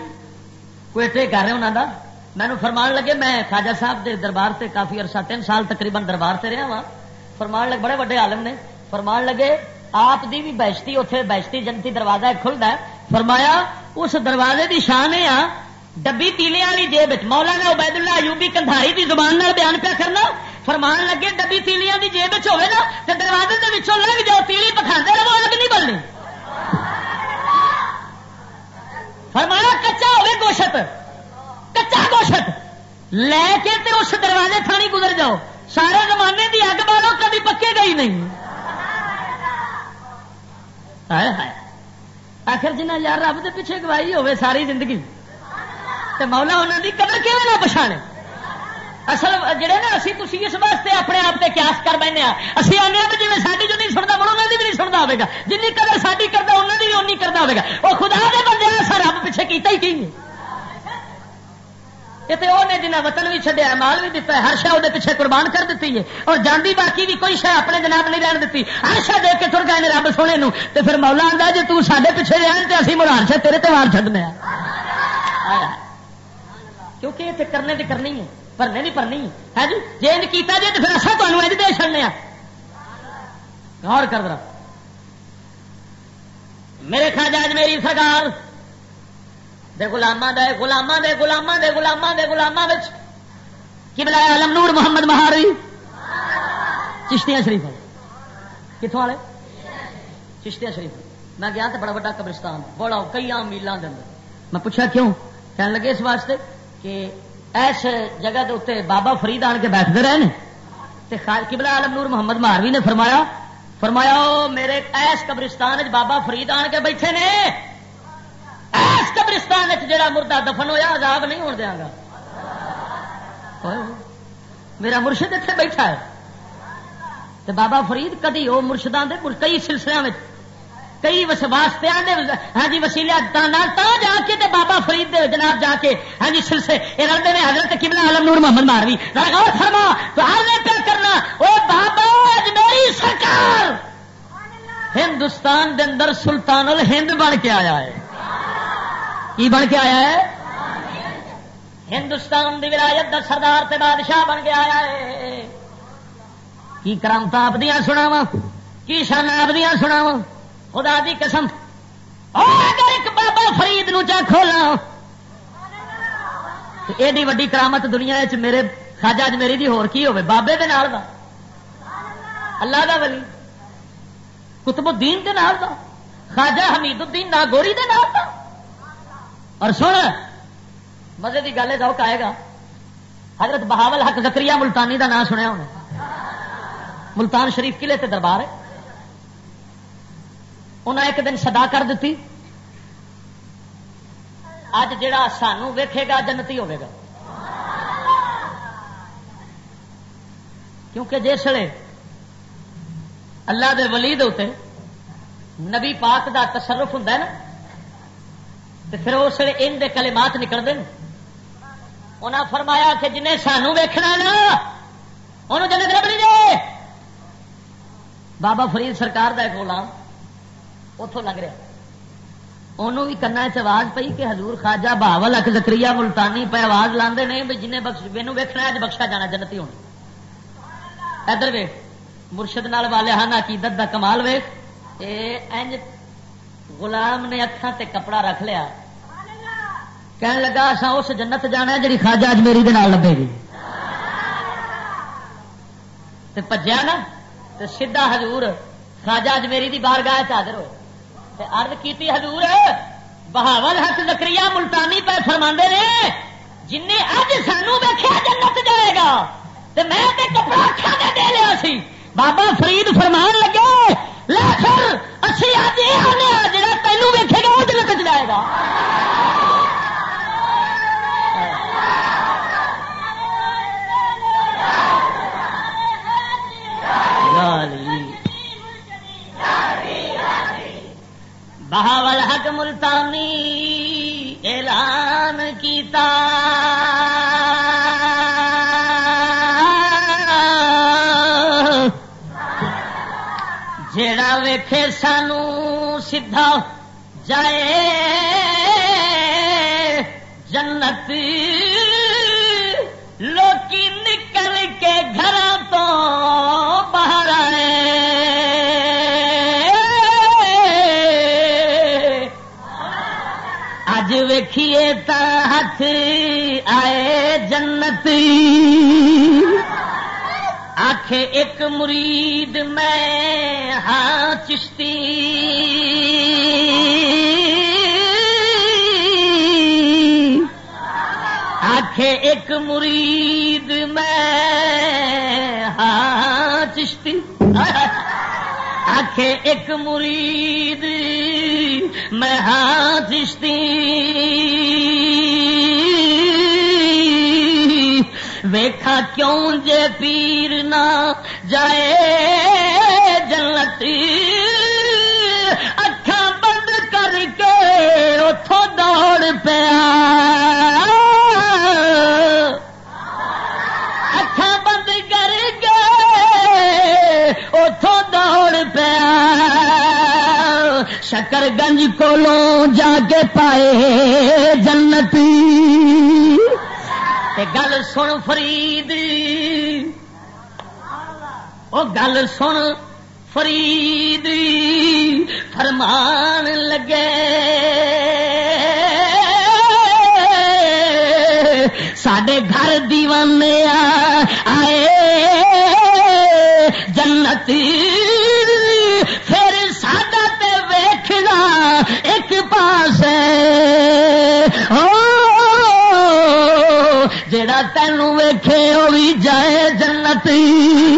کوئی کر رہے انہوں کا مینو فرمان لگے، میں خواجہ صاحب دے دربار سے کافی عرصہ تین سال تقریباً دربار سے رہا وا فرمان لگ بڑے بڑے عالم نے۔ فرمان لگے آپ دی بھی بہشتی اتنے بہشتی جنتی دروازہ کھلتا ہے۔ فرمایا، اس دروازے کی شان ہے ڈبی تیلے والی جیب مولا نے عبید اللہ یوبی کندھاری کی زبان بیان پیا کرنا۔ فرمان لگے، ڈبی تیلیاں کی جیب ہوے نا تو دروازے کے لگ جاؤ، تیلی پکھا رہو اگ نہیں بلنی۔ فرمایا، کچا ہوے گوشت، کچا گوشت۔ لے کے اس دروازے تھانی گزر جاؤ۔ سارے زمانے کی اگ بالو کبھی پکے گئی نہیں۔ آخر جنہ یار رب دے پیچھے گواہی ہوئے ساری زندگی۔ تو مولا انہوں کی قدر کیوں نہ پچھانے؟ اصل جڑے نا اسی تھی اس واسطے اپنے آپ سے قیاس کر بہنے ہاں۔ اسی آنے جی ساری جو نہیں سنتا مڑ انہوں کی بھی نہیں سنتا ہوگا جن قدر ساری کرتا انہوں کی بھی اونی کرتا ہوگا وہ خدا دے بندے سر رب پیچھے کیتا ہی کی یہ جنہیں وطن بھی چڈیا مال بھی دتا ہے، ہر شہ وہ پیچھے قربان کر دیتی ہے۔ اور جاندی باقی بھی کوئی شہ اپنے جناب نہیں رہن دیتی ہر شہ دے کے تر گئے رب سونے نو۔ تو پھر مولا آتا جی تے پیچھے رہن تو اسی مڑ شہ تیرے تہوار چڈنے کیونکہ یہ کرنے کی کرنی ہے پرنے بھی پرنی ہے۔ جی؟ جی کیتا جی تو پھر اصل تمہیں اج دے چڑنے غور کر رہا میرے خاجاج، میری سرکار دے گلاما دے گلاما دے گلاما دے گلاما دے گلاما کی بلایا علم نور محمد مہاری۔ چشتیاں شریف کتوں والے؟ چشتیاں شریف میں گیا تو بڑا بڑا قبرستان، بڑا کئی عام میلان دن میں پوچھا کیوں؟ کہنے لگے اس واسطے کہ ایس جگہ کے اتنے بابا فرید آن کے بیٹھتے رہے کبلا عالم نور محمد مہاروی نے فرمایا؟ فرمایا میرے ایس قبرستان بابا فرید آن کے بیٹھے نے۔ قبرستان جڑا مردہ دفن ہویا، عذاب نہیں ہو دیا گا۔ میرا مرشد اتنے بیٹھا ہے۔ تو بابا فرید کدی وہ مرشدان دے کئی سلسلے میں کئی واسطے ہاں جی وسیلے جا کے تے بابا فرید دے جناب جا کے ہاں جی سلسلے یہ رلتے ہیں حضرت کملا عالم نور محمد ماروی فرما، تو کیا کرنا وہ بابا اجمیری سرکار! ہندوستان دے اندر سلطان الہند بن کے آیا ہے۔ کی بن کے آیا ہے؟ ہندوستان دی ولایت دا سردار تے بادشاہ بن کے آیا ہے۔ کی کرامت آپ دیا سناوا کی شان آپ دیا سناوا خدا دی قسم۔ اگر ایک بابا فرید نو چا کھولا ایڈی وڈی کرامت دنیا چ میرے خاجا چ میری دی ہور کی ہوے بابے دے نال دا۔ اللہ دا ولی۔ کتب الدین دے نال دا۔ خاجا حمید الدین ناگوری دے نال دا۔ اور سن، مزے کی گل ہے آئے گا۔ حضرت بہاول حق زکری ملتانی دا نام سنیا ہونا ملتان شریف قلعے تے دربار ہے۔ انہیں ایک دن سدا کر دیتی اج جا سانو ویکھے گا، جنتی ہوے گا۔ کیونکہ جس ویلے اللہ دے ولی دے نبی پاک دا تصرف ہوں نا پھر اس ویلے ان کلے نکلتے ہیں انہیں فرمایا کہ جنہیں سانو ویکھنا نا، انہوں جنت ربنی دے۔ بابا فرید سرکار کا ایک غلام اتوں لگ رہا۔ انہوں بھی کنا چواز پی کہ حضور خواجہ بہاول اک زکری ملتانی پہ آواز لاندے نہیں بھی جنہیں بخش مینو ویکنا اج بخشا جانا جنتی ہونا ادھر ویخ مرشد نال والے ہاں عقیدت دا کمال ویخ انج غلام نے اکھان تے کپڑا رکھ لیا۔ کہنے لگا اصا اس جنت جانا جی خواجہ اج میری دے لبے گی۔ پجیا نا تو سیدا ہزور خواجہ اج میری دی بار گاہ چادر ہو ارد کی حضور، بہاول حق زکری ملتانی پہ فرما نے جن اج سانو ویخیا جنت جائے گا تو میں تے کپڑا اکھا دے دے لیا سی۔ بابا فرید فرمان لگے لے سر اچھی اج یہ آنے جا تینوں ویکے گا، وہ جنت جائے گا۔ بہاول حق ملتانی اعلان کیتا۔ جڑا ویکھے سانو سیدھا جائے جنت ویکھیے تا ہاتھ آئے جنت۔ آخ ایک مرید میں ہاں چشتی۔ آخ ایک مرید میں ہاں چشتی۔ آخ ایک مرید میں ہاتھ ویکھا کیوں جے پیر نہ جائے جنتی اکھا بند کر کے اتوں دوڑ پیا۔ شکر گنج کو جا کے پائے جنتی۔ گل سن فرید۔ وہ گل سن فرید۔ فرمان لگے۔ سڈے گھر دیوانے آئے جنتی۔ ایک پاس جڑا تینوں ویکھے وہ بھی جائے جنتی۔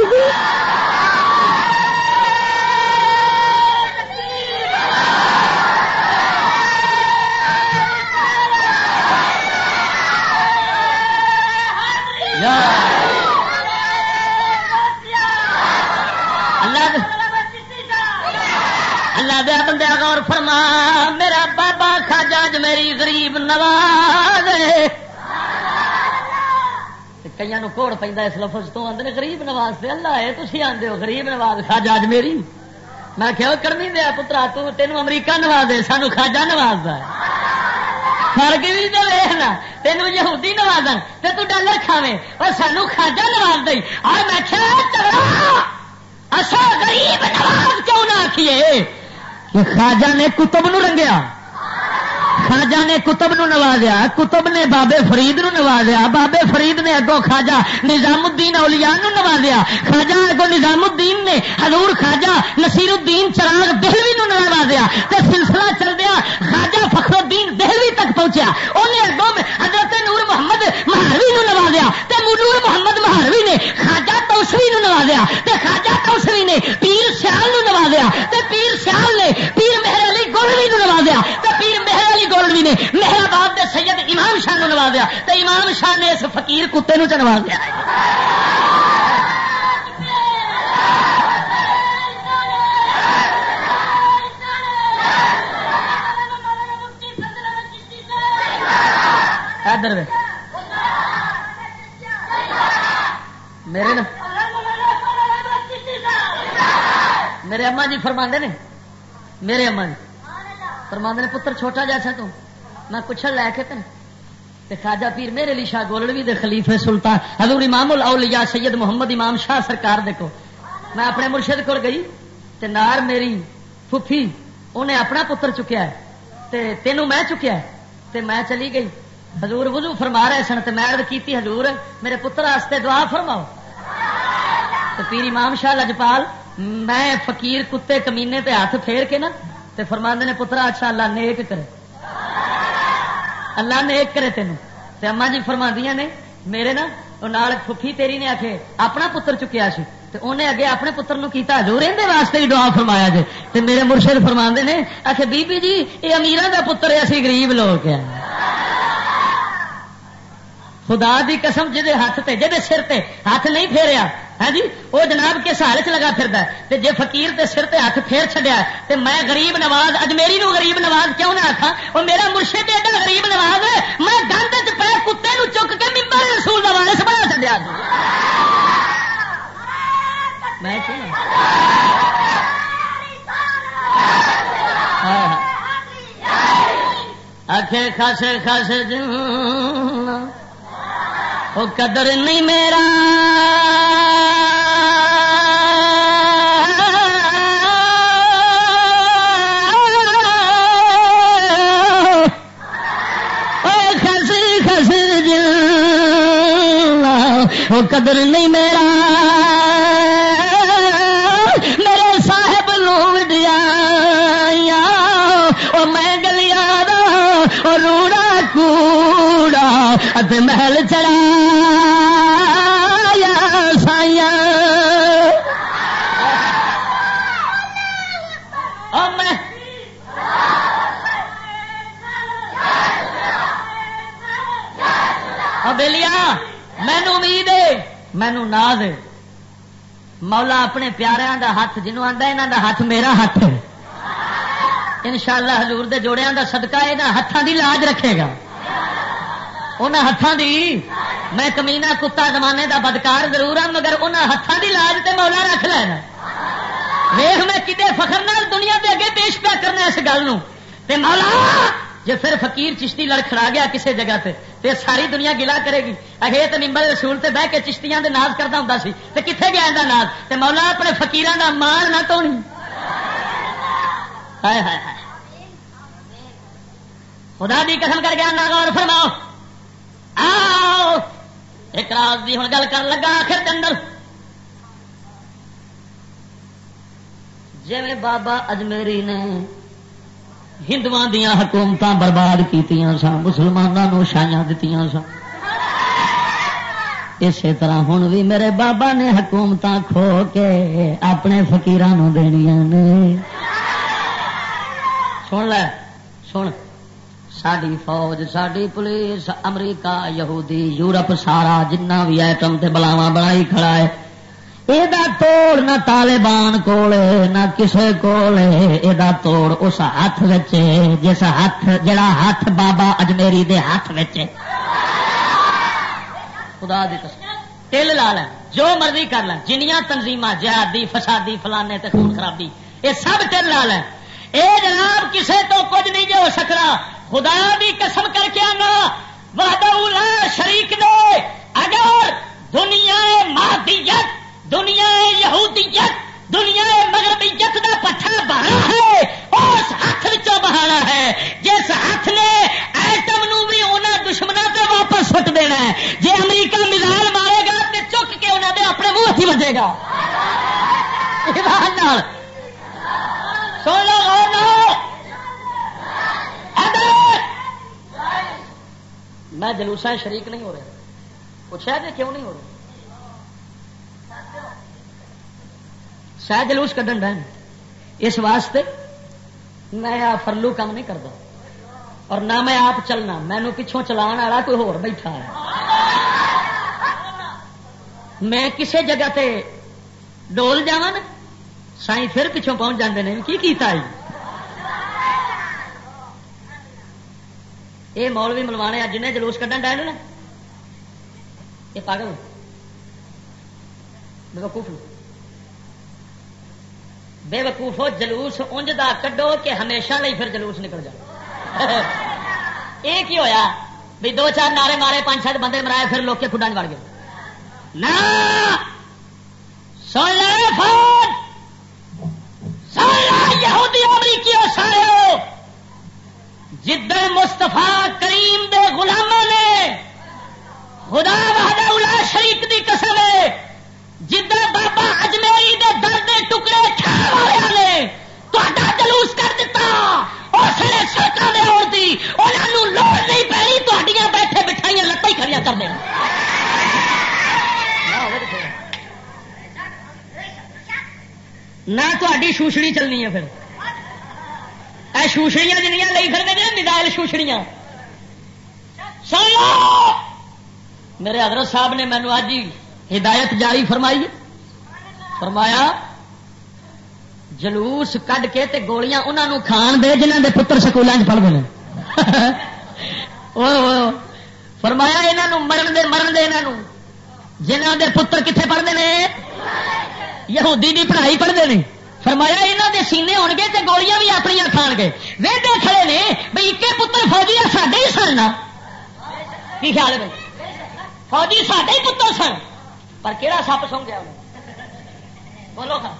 دیا بندے غور فرما، میرا بابا خاجا میری غریب نواز کئی کوڑ پہ اس لفظ تو آدھے غریب نواز سے اللہ ہے تھی آدھے ہو غریب نواز خاجا میری میں کہ کرنی دیا پترا تین امریکہ نواز دے سانو خاجا نواز ہے۔ فرق بھی تو ویخنا تینوں یہودی نواز تو ڈالر کھاوے اور سانو خاجا نواز دئی۔ اور میں اصا غریب نواز کیوں نہ آخیے کہ خواجہ نے کتب نو رنگیا۔ خاجا نے کتب نو نوازیا، کتب نے بابے فرید نو نوازیا، بابے فرید نے اگوں خاجا نظام الدین اولیاء نو نوازیا۔ خاجا اگوں نظام الدین نے حضور خاجا نصیر الدین چراغ دہلوی نو نوازیا تے سلسلہ چل دیا خاجا فخر الدین دہلوی تک پہنچیا۔ انہیں اگوں حضرت نور محمد مہاروی نو نوازیا تے نور محمد مہاروی نے خاجا توسوی نو نوازیا تے خاجا توسوی نے پیر سیال نو نوازیا تے پیر سیال نے پیر مہر گولڑی نو نوازیا تو پیر مہر علی گولڑی نے مہر آباد کے سید امام شاہ نے نوازیا تو امام شاہ نے اس فقیر کتے نو چ نوازیا ادھر میرے نا میرے اما جی فرما نے، میرے اما جی۔ فرما نے، پتر چھوٹا جیسا تو، میں کچھ لے کے تین خاجا پیر میرے لیے شاہ گولڑوی دے خلیفے سلطان، حضور امام الاولیاء سید محمد امام شاہ سرکار دیکھو میں اپنے مرشد کو گئی، تے نار میری پھوپھی انہیں اپنا پتر چکیا ہے، تے تینوں میں چکیا ہے، تے میں چلی گئی۔ حضور وضو فرما رہے سن، تے میں کیتی، حضور، میرے پتر واسطے دعا فرماؤ. تو پیر امام شاہ لجپال، میں فقیر کتے کمینے تے ہاتھ پھیر کے نا تے فرماندے نے، پترا اچھا اللہ نیک کرے. اللہ نیک کرے تینوں۔ تے اما جی فرما نے، میرے نا نال پھوپھی تیری نے آخے اپنا پتر چکیا سی۔ تے انہیں اگے اپنے پتر نو کیتا جو رہندے واسطے ہی دعا فرمایا جے۔ تے میرے مرشد فرما نے آخے بی بی جی یہ امیران دا پتر ہے، اسی غریب لوگ ہیں۔ خدا دی قسم جہے ہاتھ تے جہے سر تے ہاتھ نہیں پھیریا ہاں جی وہ جناب کے سہارے چ لگا پھر تے جے فقیر تے سر تے ہاتھ پھیر چڈیا تے میں غریب نواز اجمیری نو غریب نواز کیوں نہ آخا وہ میرا مرشد ایڈا غریب نواز ہے، میں گند چ پہ کتے نو چک کے ممبر رسول کا وارس بنا چڈیا میں آخے ہاں، ہاں۔ خاصے خاصے جی، ہاں۔ وہ قدر نہیں میرا۔ وہ قدر نہیں میرا۔ میرے صاحب لوگ دیا وہ میں گلیا روڑا کوڑا محل چڑھا۔ مینو ناز ہے۔ مولا اپنے پیاریاں دا ہاتھ جنوب آتا یہاں دا ہاتھ میرا ہاتھ ہے۔ ان شاء اللہ ہزور کے جوڑیا کا سدکا یہاں ہاتھوں کی لاج رکھے گا۔ ان ہاتھوں کی میں کمینا کتا زمانے دا بدکار ضرور ہوں مگر ان ہاتھوں کی لاج تے مولا رکھ لینا ویخ میں کتنے فخر نال دنیا کے اگے پیش پیا کرنا اس گل مولا جی پھر فقیر چشتی لڑکھڑا گیا کسی جگہ تے تے ساری دنیا گلا کرے گی۔ اگے تو نمبر رسول تے بہ کے چشتیاں دے ناز کرتا ہوں سی۔ تے کتنے گیا اندر ناز؟ تے مولا اپنے فقیران دا مان نہ تو خدا دی قسم کر گیا نہ غور فرماؤ۔ آؤ۔ ایک راز دی ہوں گل کر لگا آخر اندر۔ جی بابا اجمیری نے ہندو دیا حکومت برباد کی سن مسلمانوں شایا دیتی سن۔ اسی طرح ہوں بھی میرے بابا نے حکومت کھو کے اپنے فکیران دنیا نے۔ سن لے، سن۔ ساری فوج ساری پولیس، امریکہ، یہودی، یورپ، سارا جنہ بھی ایٹم تے بلاوا بنائی کھڑا ہے یہ توڑ نہ طالبان کول نہ کسے کول یہ توڑ اس ہاتھ جس ہاتھ، جڑا ہاتھ بابا اجمیری دے ہاتھ خدا دی تل لا لیں جو مرضی کر لیں جنیاں تنظیم جہادی، فسادی، فلانے تے خون خرابی، یہ سب ٹل لا لیں اے جناب، کسے تو کچھ نہیں جو ہو سکنا خدا بھی قسم کر کے آنا۔ وحدہ شریک دے۔ اگر دنیا مادیت دنیا یہودیت، دنیا مغربیت کا پٹھا بہانا ہے، اس ہاتھ بہانا ہے۔ جس ہاتھ نے ایٹم نو بھی انہوں دشمنوں سے واپس سٹ دینا ہے۔ جی امریکہ مزائل مارے گا تو چک کے انہوں نے اپنے منہ ہی بجے گا۔ سو لو میں جلوسا شریک نہیں ہو رہا۔ پوچھا جی کیوں نہیں ہو رہا؟ شاید جلوس کھن ڈن اس واسطے میں فرلو کام نہیں کرتا اور نہ میں آپ چلنا مینو پچھوں چلان والا کوئی ہور بیٹھا ہے۔ میں کسی جگہ تے ڈول جا سائی پھر پچھوں پہنچ جاندے ہیں کی کیتا ہے؟ یہ مولوی ملوانے جن جلوس کھڈن ڈائن نا یہ پاگل بے وقوف بے وقوف جلوس انج دا کڈو کہ ہمیشہ نہیں پھر جلوس نکل جائے یہ کی ہویا بھی دو چار نعرے مارے، پانچ سات بندے مرائے پھر لوگ کے خڈا بڑھ گئے۔ نہ سن لے فوج! سن یہودی امریکی سارے جدن مستفا کریم دے غلاموں نے خدا وحدہ الا شریک دی قسم ہے جدھر بابا اجمیری دے درد ٹکڑے کھان والے نے تا جلوس کر دیتا اس نے سڑکوں میں اوڑتی انہوں لوڑ نہیں پی تھوڑیاں بیٹھے بٹھائیاں، لتاں ہی کھڑیاں کر دیں نہ تاری شوشڑی چلنی ہے پھر۔ اے شوشڑیاں جنیاں لئی پھر میں میزائل شوشڑیاں سنو میرے حضرت صاحب نے مینو اج ہی ہدایت جاری فرمائی فرمایا، جلوس کڈ کے تے گولیاں انہوں کھان دے جنہوں دے پتر سکولوں پڑھتے ہیں فرمایا یہاں مرن دے مرن دے یہاں جنہ دے پتر کتنے پڑھتے ہیں یہودی دی پڑھائی پڑھتے ہیں فرمایا یہاں دے سینے ہو گے تے گولیاں بھی اپنی کھان گے۔ ویڈے کھڑے نے بھائی ایک پتر فوجی ساڈے ہی سننا کی خیال ہے فوجی ساڈے ہی پتر سن۔ پر کہڑا سپ سو گیا بولو کھا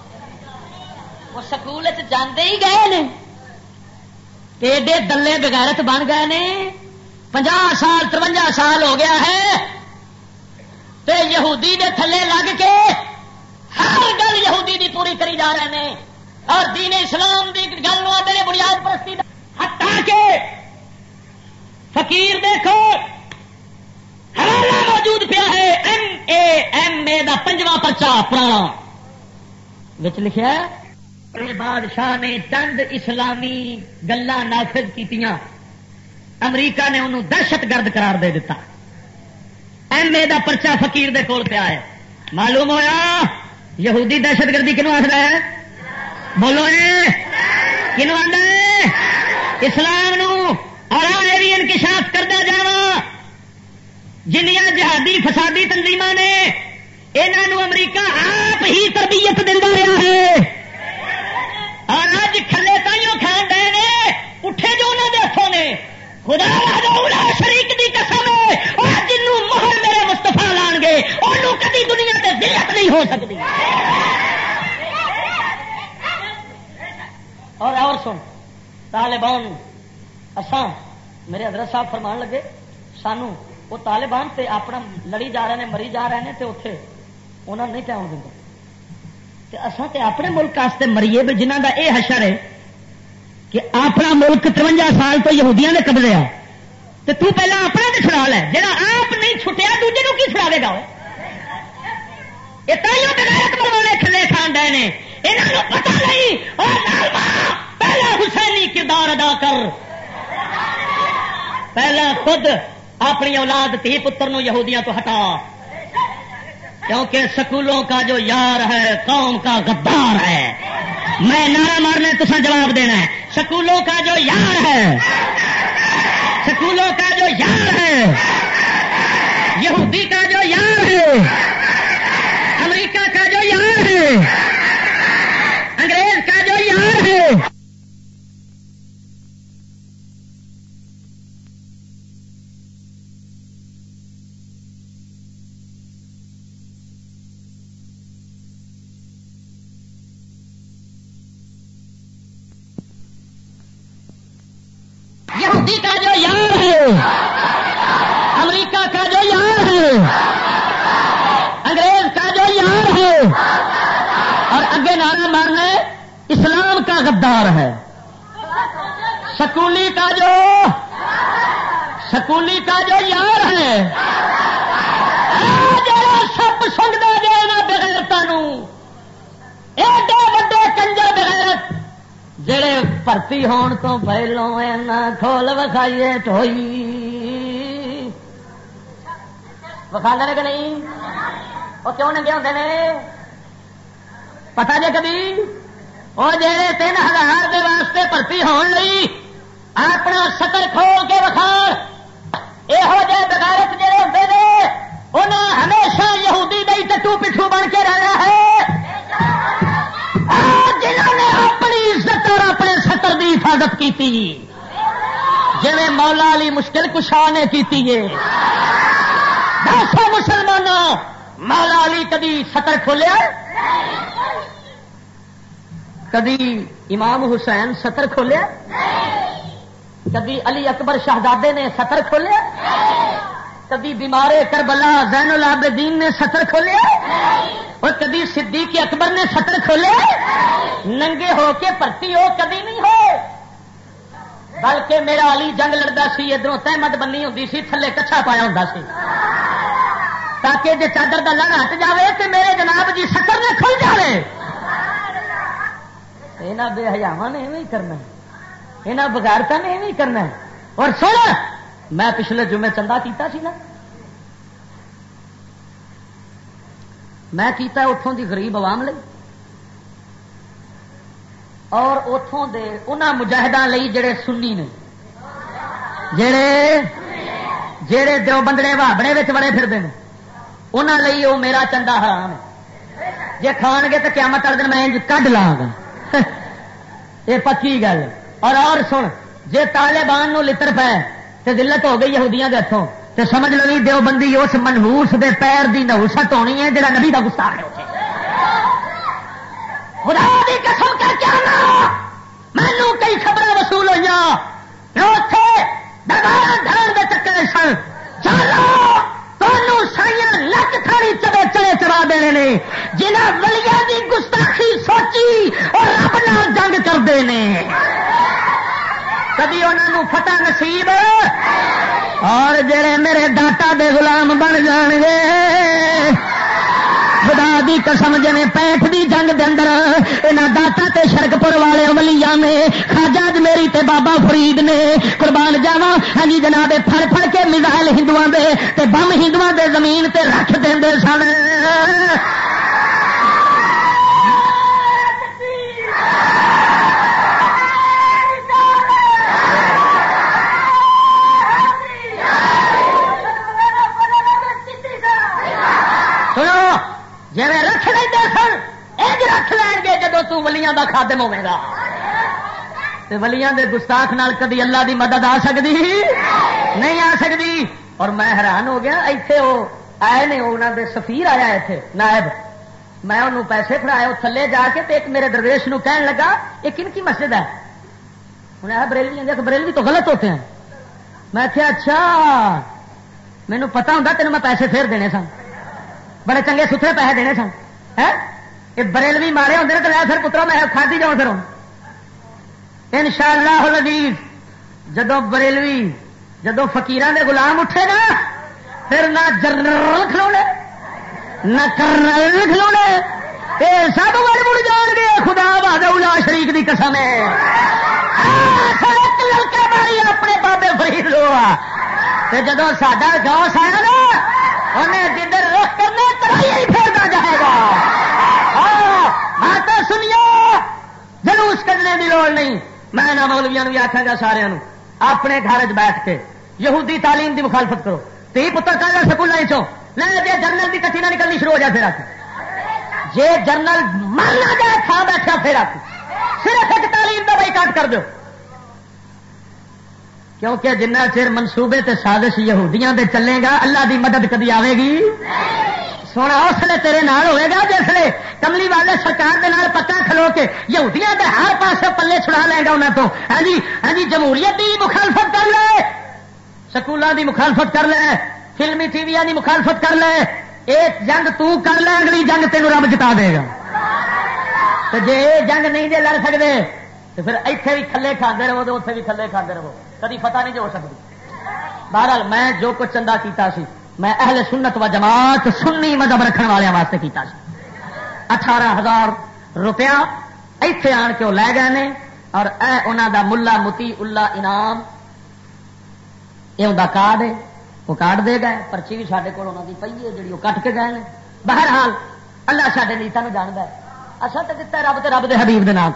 وہ سکول جانے ہی گئے ایڈے دلے بغیرت بن گئے نے۔ پنجا سال ترونجا سال ہو گیا ہے۔ تے یہودی دے تھلے لگ کے ہر گل یہودی دی پوری کری جا رہے ہیں اور دین اسلام دی گل بنیاد پرستی ہٹا کے فقیر دیکھو۔ حوالہ موجود پیا ہے ایم اے ایم اے دا پنجواں پرچا پرانا۔ بچ لکھا بادشاہ نے چند اسلامی گلا نافذ کی امریکہ نے انہوں دہشت گرد قرار دے دیتا ایم اے دا پرچا فقیر دے کول پیا ہے۔ معلوم ہوا یہودی دہشت گردی کنو آخر ہے؟ بولو کنو آدھا اسلام نو اور بھی انکشاف کرتا جانا جنیا جہادی فسادی تنظیم نے یہاں امریکہ آپ ہی تربیت دینا رہا ہے۔ اور اج کھلے تائیوں کھان گئے نے، اٹھے جو انہوں نے ہاتھوں نے۔ خدا شریک دی قسم ہے، اور جنوں مہر میرے مستفا لان گے انہوں کدی دنیا سے دلت نہیں ہو سکتی۔ اور اور سن، طالبان، اساں میرے حضرت صاحب فرمان لگے سانو وہ طالبان تے اپنا لڑی جا رہے ہیں، مری جا رہے ہیں تے اتے انہوں نے نہیں کیا دیں اصل تے اپنے ملک واسطے مریے بھی جنہ کا یہ حشر ہے کہ اپنا ملک ترونجا سال تو یہودیاں نے قبضے آ تو تو پہلا اپنا تو چھڑا لے جا آپ نہیں چھٹیا، دوجے کو کی چھڑا گا یہ تائیوں بغیرت کھلے کھان ڈے نے۔ یہاں پتا نہیں۔ اور پہلا حسینی کردار ادا کر۔ پہلا خود اپنی اولاد تھی پتر نو یہودیاں تو ہٹا۔ کیونکہ سکولوں کا جو یار ہے، قوم کا غدار ہے۔ میں نعرہ مارنے تو جواب دینا ہے۔ سکولوں کا جو یار ہے، سکولوں کا جو یار ہے، یہودی کا جو یار ہے، امریکہ کا جو یار ہے ہے امریکہ کا جو یار ہے، انگریز کا جو یار ہے، اور اگے نعرہ مارنا اسلام کا غدار ہے۔ سکولی کا جو، سکولی کا جو یار ہے سب سنگتا جائے بغیرتا ایڈے وڈے کنجر بغیرت جڑے بھرتی ہون تو پہلو کھول وکھائیے ٹوئی وکھا کہ نہیں؟ وہ کیوں ننگے ہوتے ہیں پتا جی کبھی وہ جڑے تین ہزار کے واسطے بھرتی ہون لئی اپنا سطر کھول کے وکھاڑ یہو جہ بغیرت جڑے ہوتے ہیں انہیں ہمیشہ یہودی دئی ٹٹو پٹھو بن کے رہنا ہے۔ اپنے سطر کی حفاظت کی جی مولا علی مشکل کشاہ نے کی دسو مسلمانوں، مولا علی کدی سطر کھولیا؟ کدی امام حسین سطر کھولیا؟ کدی علی اکبر شہزادے نے سطر کھولیا؟ کدی بیمارے کربلا زین العابدین نے سطر کھولیا؟ اور کدی صدیق اکبر نے سطر کھولیا ننگے ہو کے پرتی ہو کدی نہیں ہو۔ بلکہ میرا علی جنگ لڑتا سی ادھر تحمد بنی ہوں سی، تھلے کچھا پایا ہوں سی۔ تاکہ جی چادر کا لڑ ہٹ جائے تو میرے جناب جی سطر نے کھل جائے یہاں بے ہزار نے ایویں کرنا یہاں بغیرتا نے ایویں کرنا اور سن، میں پچھلے جمعے چندہ کیتا سی نا۔ میں کیتا اتوں دی غریب عوام لئی۔ اور اتوں دے انہوں مجاہدہ لئی جڑے سنی نے۔ جڑے جڑے دو بندڑے بابڑے بڑے پھرتے ہیں انہوں لئی وہ میرا چندہ حرام ہے۔ جی کھان گے تو قیامت والے دن میں کڈ لا گا یہ پکی گل۔ اور اور سن جی طالبان نو لتر پے تو دلت ہو گئی یہودیاں دے ہاتھوں تو سمجھ لو جی دیو بندی اس منہوس دے پیر دی نہوست ہونی ہے جڑا نبی دا گستاخ ہے۔ خدا دی قسم کر کے آنا۔ مینو کئی خبر وصول ہوئی دربار دھرن دے چکر سن۔ چلو تمہوں سائیاں لک تھاڑی چبے چڑے چڑا دینے نے۔ جنہ ولییا دی گستاخی سوچی اور رب نال جنگ کرتے ہیں کبھی انہوں فتح نصیب اور جڑے میرے داتا دے غلام بن جان گے، خدا دی قسم جی پینٹ دی جنگ دے اندر یہاں داتا تے شرک پور والے املییا نے خاجاج میری تے بابا فرید نے قربان جاوا ہاں جی جناب، پھڑ پھڑ کے میزائل ہندو دے تے بم ہندو دے زمین تے رکھ دیں سن۔ جی رکھ لیں سن اج رکھ لین گے جدو تلیاں کا خادم ہوے گا۔ ولیاں دے گستاخ نال کدی اللہ دی مدد آ سکتی نہیں آ سکتی اور میں حیران ہو گیا، ایتھے وہ آئے نے انہوں دے سفیر آیا اتنے نائب۔ میں انہوں پیسے فڑایا وہ تھلے جا کے ایک میرے درویش نو کہن لگا، یہ کن کی مسجد ہے؟ انہیں آیا بریلوی بریلوی تو غلط ہوتے ہیں۔ میں کیا اچھا مینو پتا ہوں تین میں پیسے پھر دینے سن۔ بڑے چنگے ستھرے پیسے دینے سن۔ یہ بریلوی مارے ہوتے تو پھر پترا میں کھادی جاؤں پھر ان شاء اللہ جدو بریلوی جدو فکیران دے غلام اٹھے نا، پھر نہ جنرل کھلونے، نہ کرنل کھلونے یہ سب بڑے مڑ جان گے، خدا بہاد شریف کی قسم ہے۔ ہاں، لڑکے ماری اپنے بابے فرید لو جدو ساڈا جوش آیا نا انہیں جدھر رخ کرنے ترائی پھیرتا جائے گا۔ ہاں سنیو جلوس کرنے کی لوڑ نہیں۔ میں نہ مولویا بھی آخا گا سارا اپنے گھر چ بیٹھ کے یہودی تعلیم دی مخالفت کرو۔ تی پتر کر سکولوں چو لے جی جرنل کی کٹھی نہ نکلنی شروع ہو جائے پھر آ جی جرنل مرنا جائے تھان بیٹھا پھر آ صرف ایک تعلیم کا بائی کاٹ کر دو کیونکہ جنہ چر منصوبے تے سازش یہودیاں دے چلے گا، اللہ دی مدد کدی آئے گی؟ سونا، اس لیے تیرے نال ہوئے گا جس لیے کملی والے سرکار دے نال پکا کھلو کے یہودیاں دے ہر پاسے پلے چھڑا لے گا انہوں تو۔ ہاں جی ہاں جی جمہوریت دی مخالفت کر لے۔ سکولوں دی مخالفت کر لے۔ فلمی ٹی وی دی مخالفت کر لے۔ ایک جنگ تو کر لے، اگلی جنگ تینوں رب جتا دے گا۔ تو جی جنگ نہیں جی لڑ سکتے تو پھر اتنے بھی کھلے کھانے رہو تو اتنے بھی کھلے کھانے رہو۔ کدی فتح نہیں جو ہو سکتی۔ بہرحال میں جو کچھ چندہ کیتا سی، میں اہل سنت و جماعت سنی مذہب رکھنے والے واسطے کیتا سی۔ اٹھارہ ہزار روپیہ ایتھے آن کے وہ لے گئے نے، اور اے انہوں دا ملا متی اللہ انعام یہ ان کارڈ ہے، وہ کارڈ دے گئے، پرچی بھی سارے کول انہوں کی پی ہے جی وہ کٹ کے گئے ہیں بہرحال اللہ سارے نیتا جانتا ہے۔ اصل تو دتا رب تو رب دے حبیب دے نام۔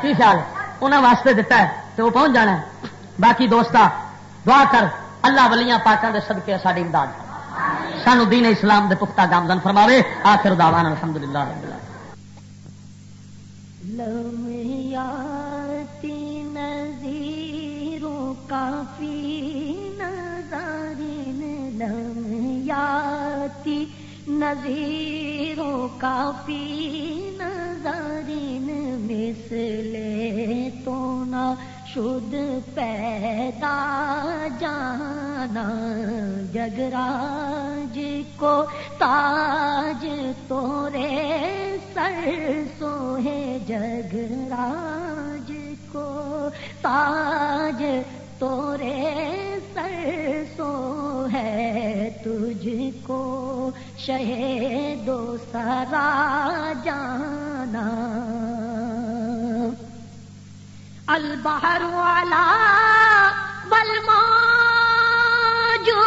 کی خیال انہوں واسطے دتا ہے تو وہ پہنچ جانا ہے۔ باقی دوستا، دعا کر، اللہ ولیاں پاکوں کے سدکے ساری امداد سانو دین اسلام دے پختہ گامزن فرماوے، آخر دعوان الحمدللہ رب لمیاتی نظیروں کافی نظارین، لمیاتی نظیروں کافی نظارین مثل تو نہ شد پیدا جانا، جگراج کو تاج تورے سر سوہے، جگراج کو تاج تورے سر سو ہے تجھ کو شہدو سرا جانا۔ البہر والا بلما جو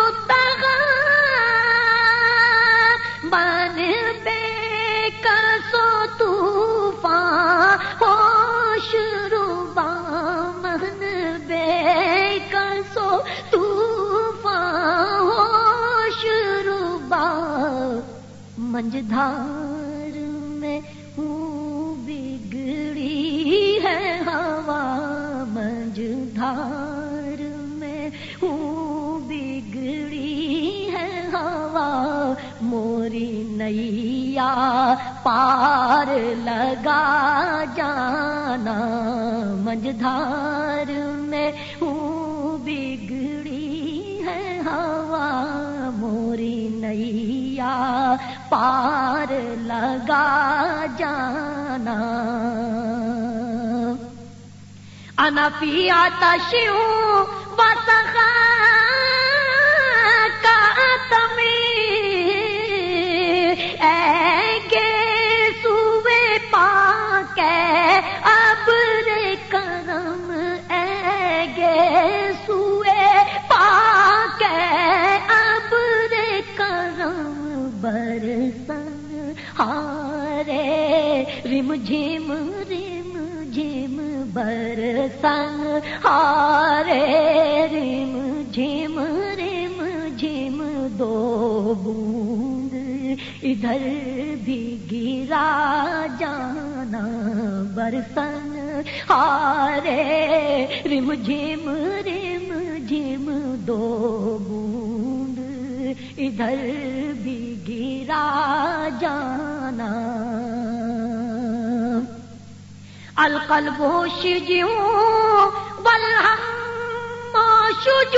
بن بے کسو طوفان، ہوش روبا من بے کسو طوفان، ہوش روبا منجدھار میں ہوں۔ بگڑی ہے ہوا منجدھار میں ہوں بگڑی ہے ہوا، موری نیا پار لگا جانا منجدھار میں ہوں بگڑی ہے ہوا موری نیا پار لگا جانا انفی آتش وسخا کا اے گے سوے پا کے کرم برسن ہارے، رم جھم رم جھم برسن ہارے، رم جھم رم جھم دو بوند، ادھر بھی گرا جانا برسن ہارے، رم جھم رم جھم دو بوند ادھر بھی گرا جانا۔ القلب شجیوں والہم شجود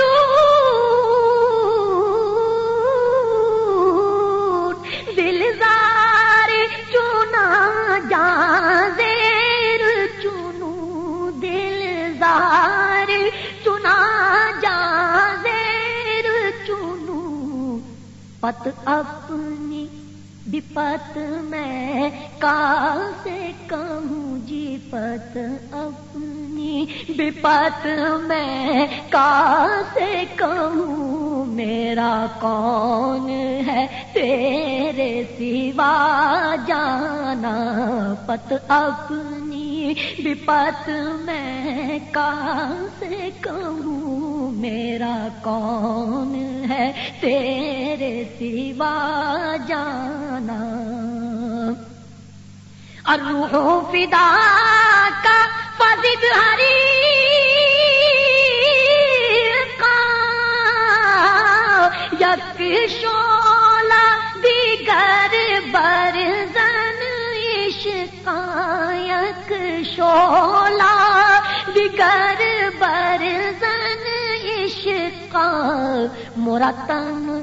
دل زار چنا جا زیر چنو، دل زار پت اپنی بپت میں کا سے کہوں جی پت اپنی۔ بپت میں کا سے کہوں میرا کون ہے تیرے سوا جانا پت اپنی۔ بپت میں کا سے کہوں میرا کون ہے تیرے سوا جانا الروح فدا کا فضد ہری کا یک شولا دیگر برزن عشقایک شولا دیگر برزن عشقا۔ مرتن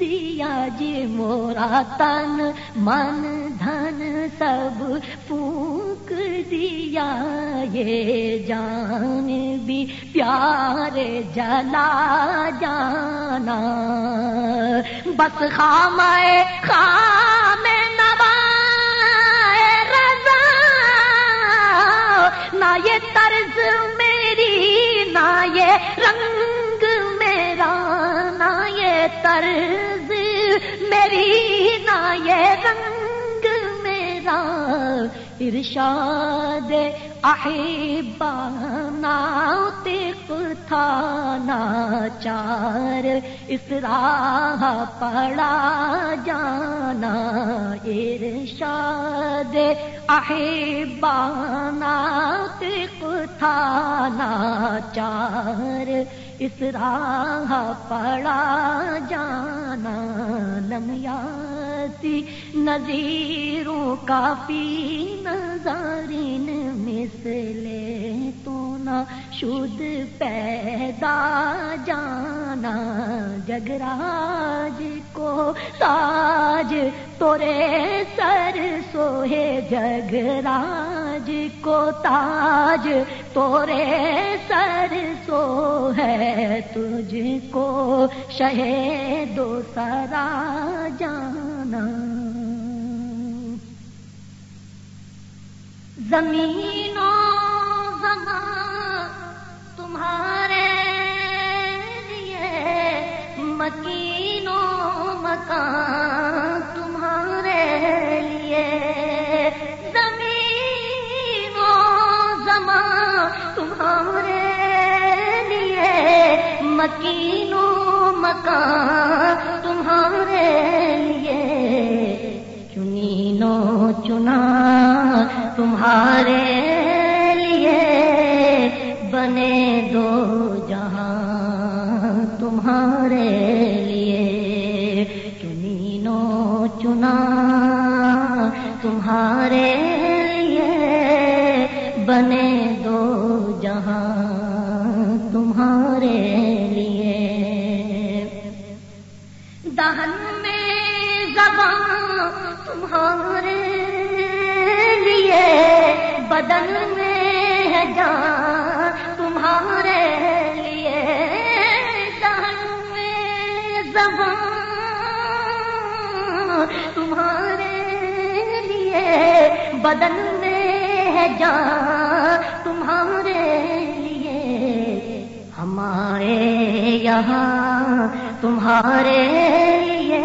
دیا جی مورا تن من دھن سب پھونک دیا یہ جان بھی پیارے جلا جانا بس خام خام نبا رضا نہ یہ طرز میری نہ یہ رنگ یہ طرز میری نہ یہ رنگ میرا ارشاد تک تھا ناچار، اس راہ پڑا جانا ارشاد۔ احبانا تک تھا ناچار، اس راہ پڑا جانا۔ لمیاتی نظیروں کافی نظارین مثلے تو نہ شد پیدا جانا جگراج کو تاج تورے سر سوہے جگراج کو تاج تورے سر سو ہے تجھ کو شہید دو سرا جانا۔ زمینوں زمان تمہارے لیے، مکینوں مکان تمہارے لیے۔ زمینوں زمان تمہارے لیے، مکینوں مکان تمہارے لیے۔ چنینو چنا تمہارے لیے بنے دو جہاں تمہارے لیے چنینو چنا تمہارے لیے بنے تمہارے لیے بدن میں ہے جان، تمہارے لیے دہن میں زبان، تمہارے لیے بدن میں ہے جان، تمہارے لیے ہمارے یہاں، تمہارے لیے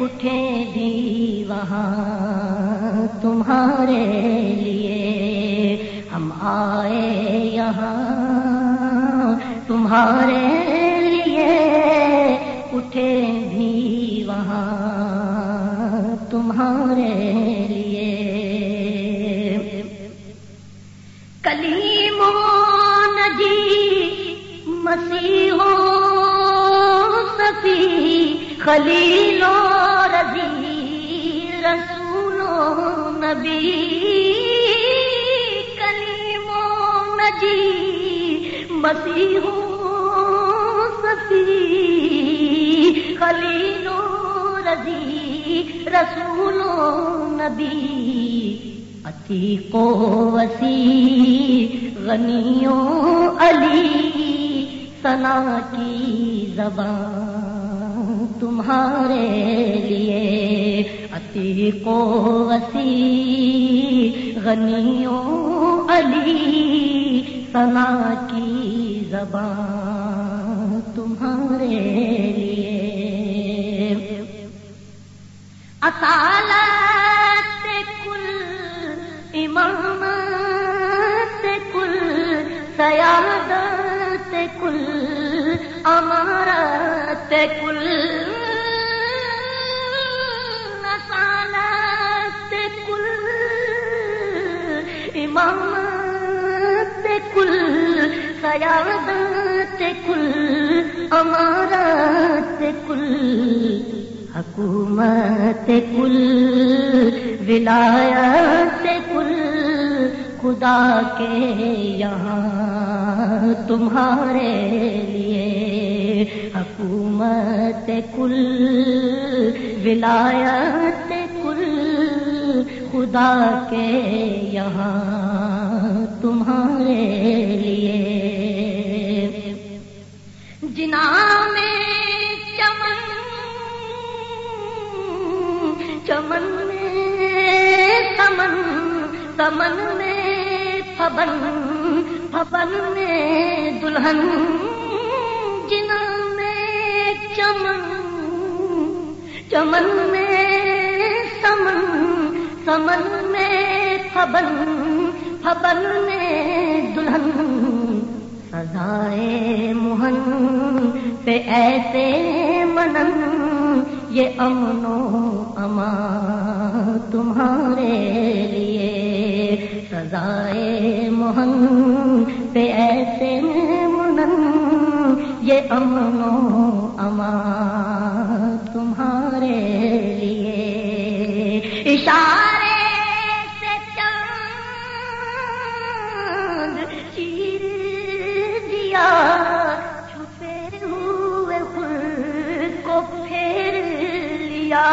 اٹھے بھی وہاں، تمہارے لیے ہم آئے یہاں، تمہارے لیے اٹھے بھی وہاں، تمہارے لیے مسیح صفی خلیل و رضی رسول و نبی کلیم نجی مسیح صفی خلیل و رضی رسول و نبی عتیق و وسیع غنیوں، علی سنا کی زبان تمہارے لیے، عتیق و وسیع، غنیوں، علی سنا کی زبان تمہارے لیے۔ اصالت کل امامت امارت کل اصالت کل امامت کل سیادت کل امارت کل حکومت کل ولایت کل خدا کے یہاں تمہارے لیے حکومت کل، ولایت کل، خدا کے یہاں تمہارے لیے۔ جنا میں چمن چمن میں سمن سمن میں پبن پبن میں دلہن۔ جنا میں چمن چمن میں سمن سمن میں پبن پبن میں دلہن، سزائے موہن پہ ایسے منن، یہ امن و اما تمہارے لیے، سزائے موہن پہ ایسے منن یہ امن و اما تمہارے لیے۔ اشارے سے چاند چیر دیا، چھپے ہوئے خود کو پھیر لیا۔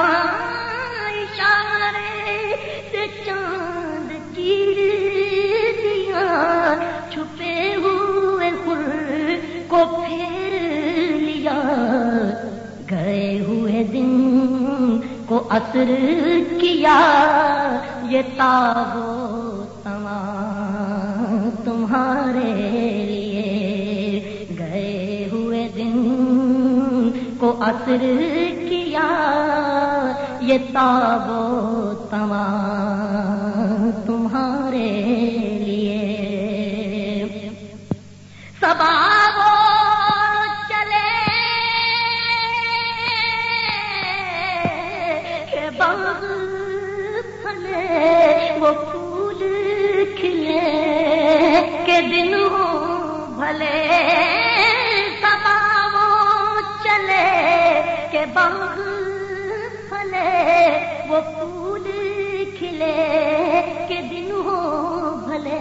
اشارے سے چاند چیر دیا، چھپے ہوئے خود کو پھیر گئے ہوئے دن کو اثر کیا یہ تابو تما تمہارے لیے۔ گئے ہوئے دن کو اثر کیا یہ تابو تما تمہارے لیے۔ سبابو باغ پھلے وہ پھول کھلے کہ دن ہو بھلے سبابو چلے کہ باغ پھلے وہ پھول کھلے کہ دن ہو بھلے۔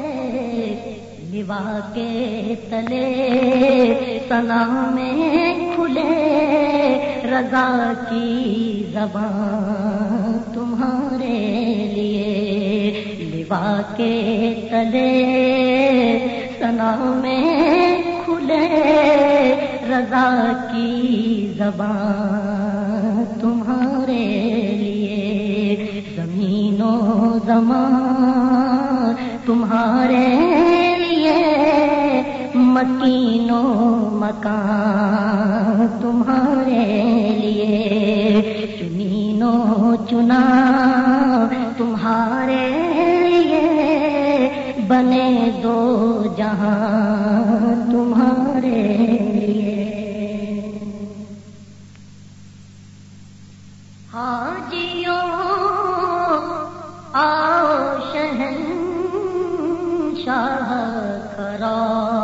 لوا کے تلے، سنا میں کھلے۔ رضا کی زبان تمہارے لیے لوا کے تلے، سنا میں کھلے۔ رضا کی زبان تمہارے لیے، زمین و زمان تمہارے مکین و مکان تمہارے لیے چنین و چنا تمہارے لیے بنے دو جہاں تمہارے لیے۔ حاجیوں، آؤ شہن شاہ خرازہ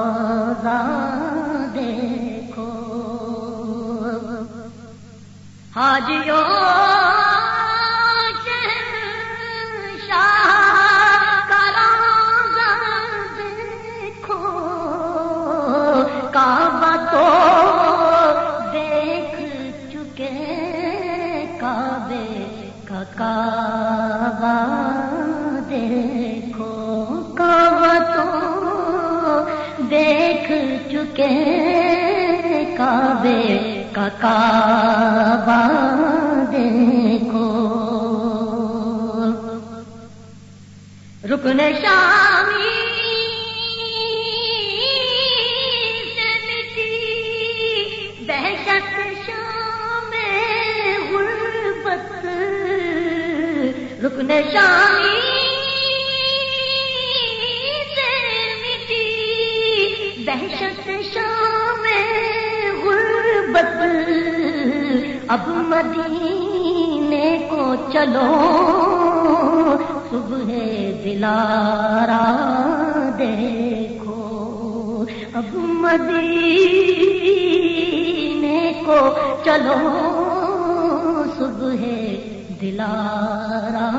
حاجیوں دیکھو کعبہ تو دیکھ چکے کعبے کعبہ دیکھو کا کعبہ دیکھو۔ رکن شامی دہشت شام غربت۔ رکن شامی غربت اب مدینے کو چلو۔ صبح دلارا دیکھو۔ اب مدینے کو چلو۔ صبح دلارا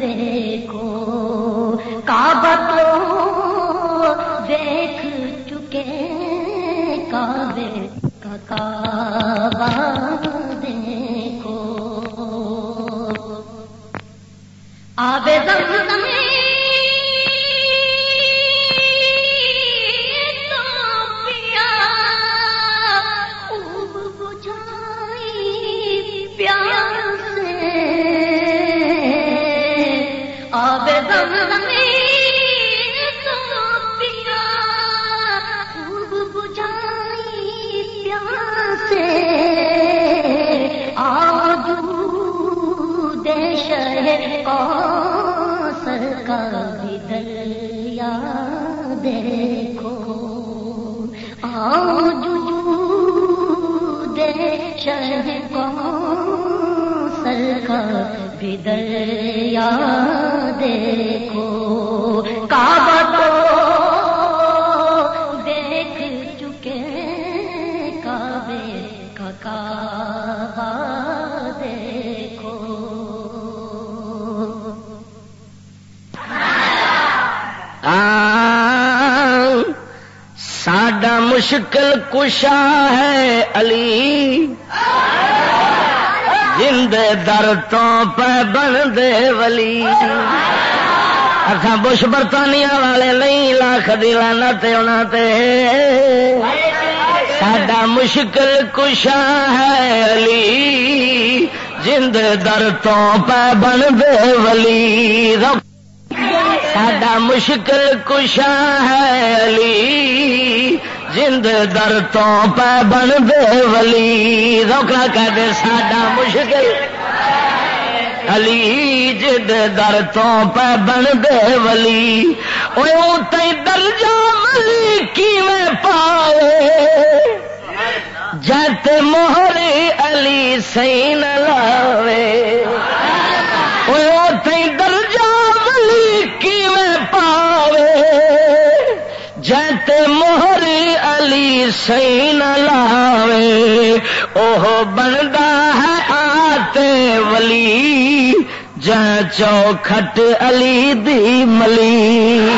دیکھو۔ کعبہ تو دیکھ چکے، کعبے کا کعبہ دیکھو آبے دریا دیکھو۔ آجو دے شہر کو سر کا بدریا دیکھو۔ کعبہ مشکل کشا ہے علی۔ جند در تو پہ بن دے ولی۔ اصا بش برطانیہ والے نہیں، لاکھ دلانا تے۔ ساڈا مشکل کشا ہے علی۔ جند در تو پہ بن دے ولی۔ ساڈا مشکل کشا ہے علی۔ جند در تو پہ بن دے ولی، روکنا کہہ دے ساڈا مشکل۔ علی جد در تو پہ بن دے ولی او درجہ ملی کی میں پائے جت موہر علی سی لاوے۔ او تی درجہ ملی کی میں پاوے۔ جت موہر علی سی لاوے، اوہ بندا ہے آتے ولی۔ ج چوکھٹ علی دی ملی۔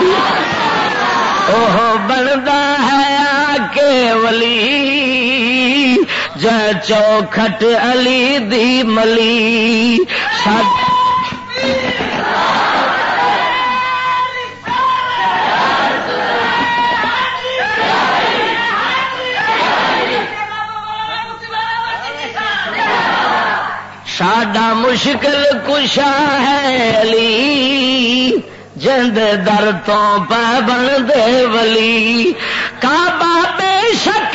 اوہ بندا ہے آ کے ولی۔ ج چوکھٹ علی دی ملی۔ سب ساڈا مشکل کشا ہے علی، جند در تو پہ بن دے ولی۔ کعبہ بے شک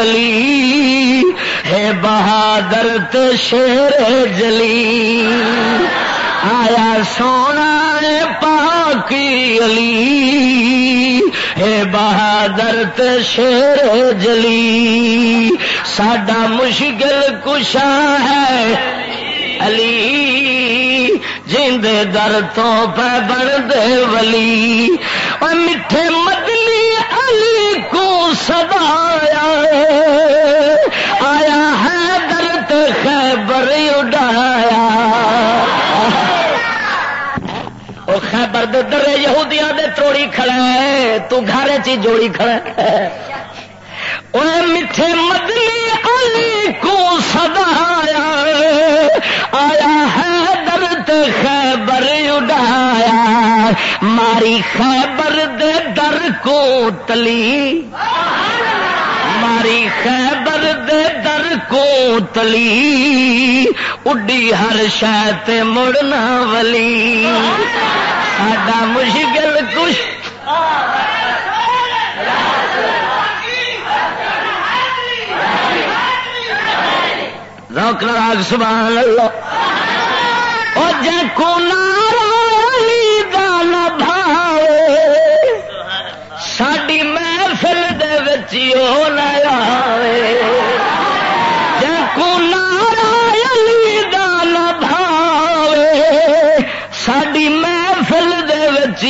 علی ہے بہادر تے شیر جلی۔ آیا سونا ہے پاک علی ہے بہادر تے شیر جلی۔ ساڈا مشکل کشا ہے علی۔ جند در تو پہ بن ولی۔ اور میٹھے مدنی علی کو سدایا آیا ہے درد خیبر اڈایا۔ وہ خیبر دے درے یہودیاں دے توڑی کھڑا ہے تو گھر چی جوڑی کھڑا ہے میٹھے مدنی علی کو سدایا آیا ہے درد خیبر اڈایا۔ ماری خیبر دے در کو تلی۔ ماری خیبر دے در کو تلی اڈی ہر شاید مڑنا ولی۔ ساڈا مشکل کچھ روک راگ سبحان اللہ۔ او جے کو نارالی دا نہ بھاوے۔ ساڈی محفل دے وچ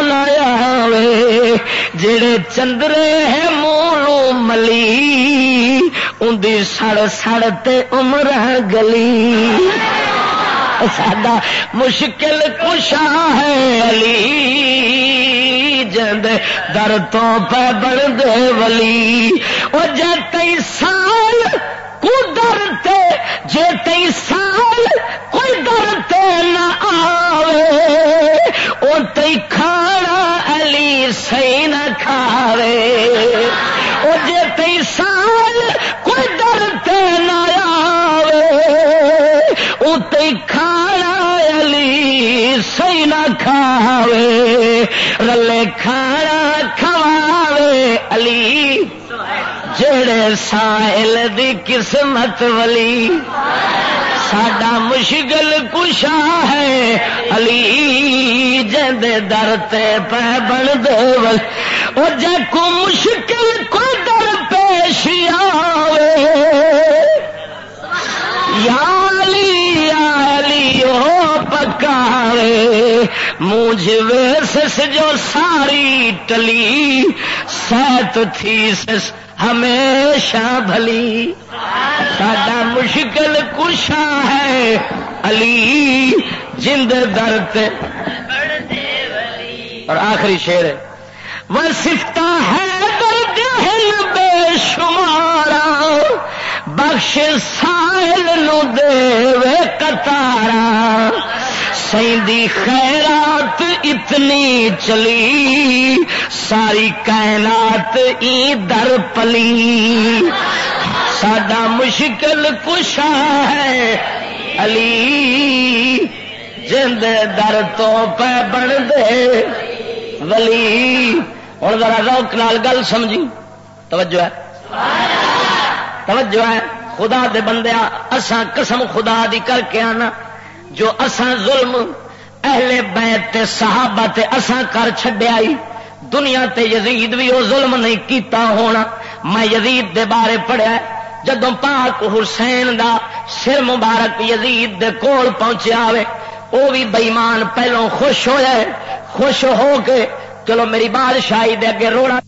نہ آوے۔ جڑے چندرے ہے مولو ملی دی سڑ سڑ تے عمر گلی۔ ساڈا مشکل کشا ہے۔ علی جد در تو پہ بن دے ولی۔ وہ جی سال کو ڈرتے جے تئی سال کوئی ڈرتے نہ آوے۔ او تئی کھانا علی سی نہ کھاوے۔ او جے تئی سال کوئی ڈرتے نہ آوے۔ او تئی کھانا علی نہ کھاوے، رلے کھانا کھواوے علی۔ جڑے سائل دی قسمت ولی، ساڈا مشکل کشا ہے علی۔ جد در تے پہ بن دے وہ جے کو مشکل کو در پیش آوے۔ یا علی یا او مجھ ویسس جو ساری ٹلی، سات تھی سس ہمیشہ بھلی۔ ساڈا مشکل کشا ہے علی جند درد۔ اور آخری شیر وہ سفتا ہے درد بے شمارا، بخش سائل نو دے وے کتارا سیندی خیرات اتنی چلی، ساری کائنات ای در پلی۔ ساڈا مشکل کشا ہے علی جند در تو پہ بن دے ولی۔ ہوں ذرا روک نال گل سمجھی۔ توجہ ہے۔ توجہ ہے۔ خدا دے بندیا اساں قسم خدا دی کر کے آنا۔ جو اساں ظلم، اہل بیت تے صحابہ تے اساں کر چھڈیا دنیا تے یزید بھی وہ ظلم نہیں کیتا ہونا۔ میں یزید دے بارے پڑھیا جدو پاک حسین دا سر مبارک یزید دے کول پہنچیا وے وہ بھی بئیمان پہلوں خوش ہویا ہے۔ خوش ہو کے چلو میری بادشاہی دے اگے روڑا۔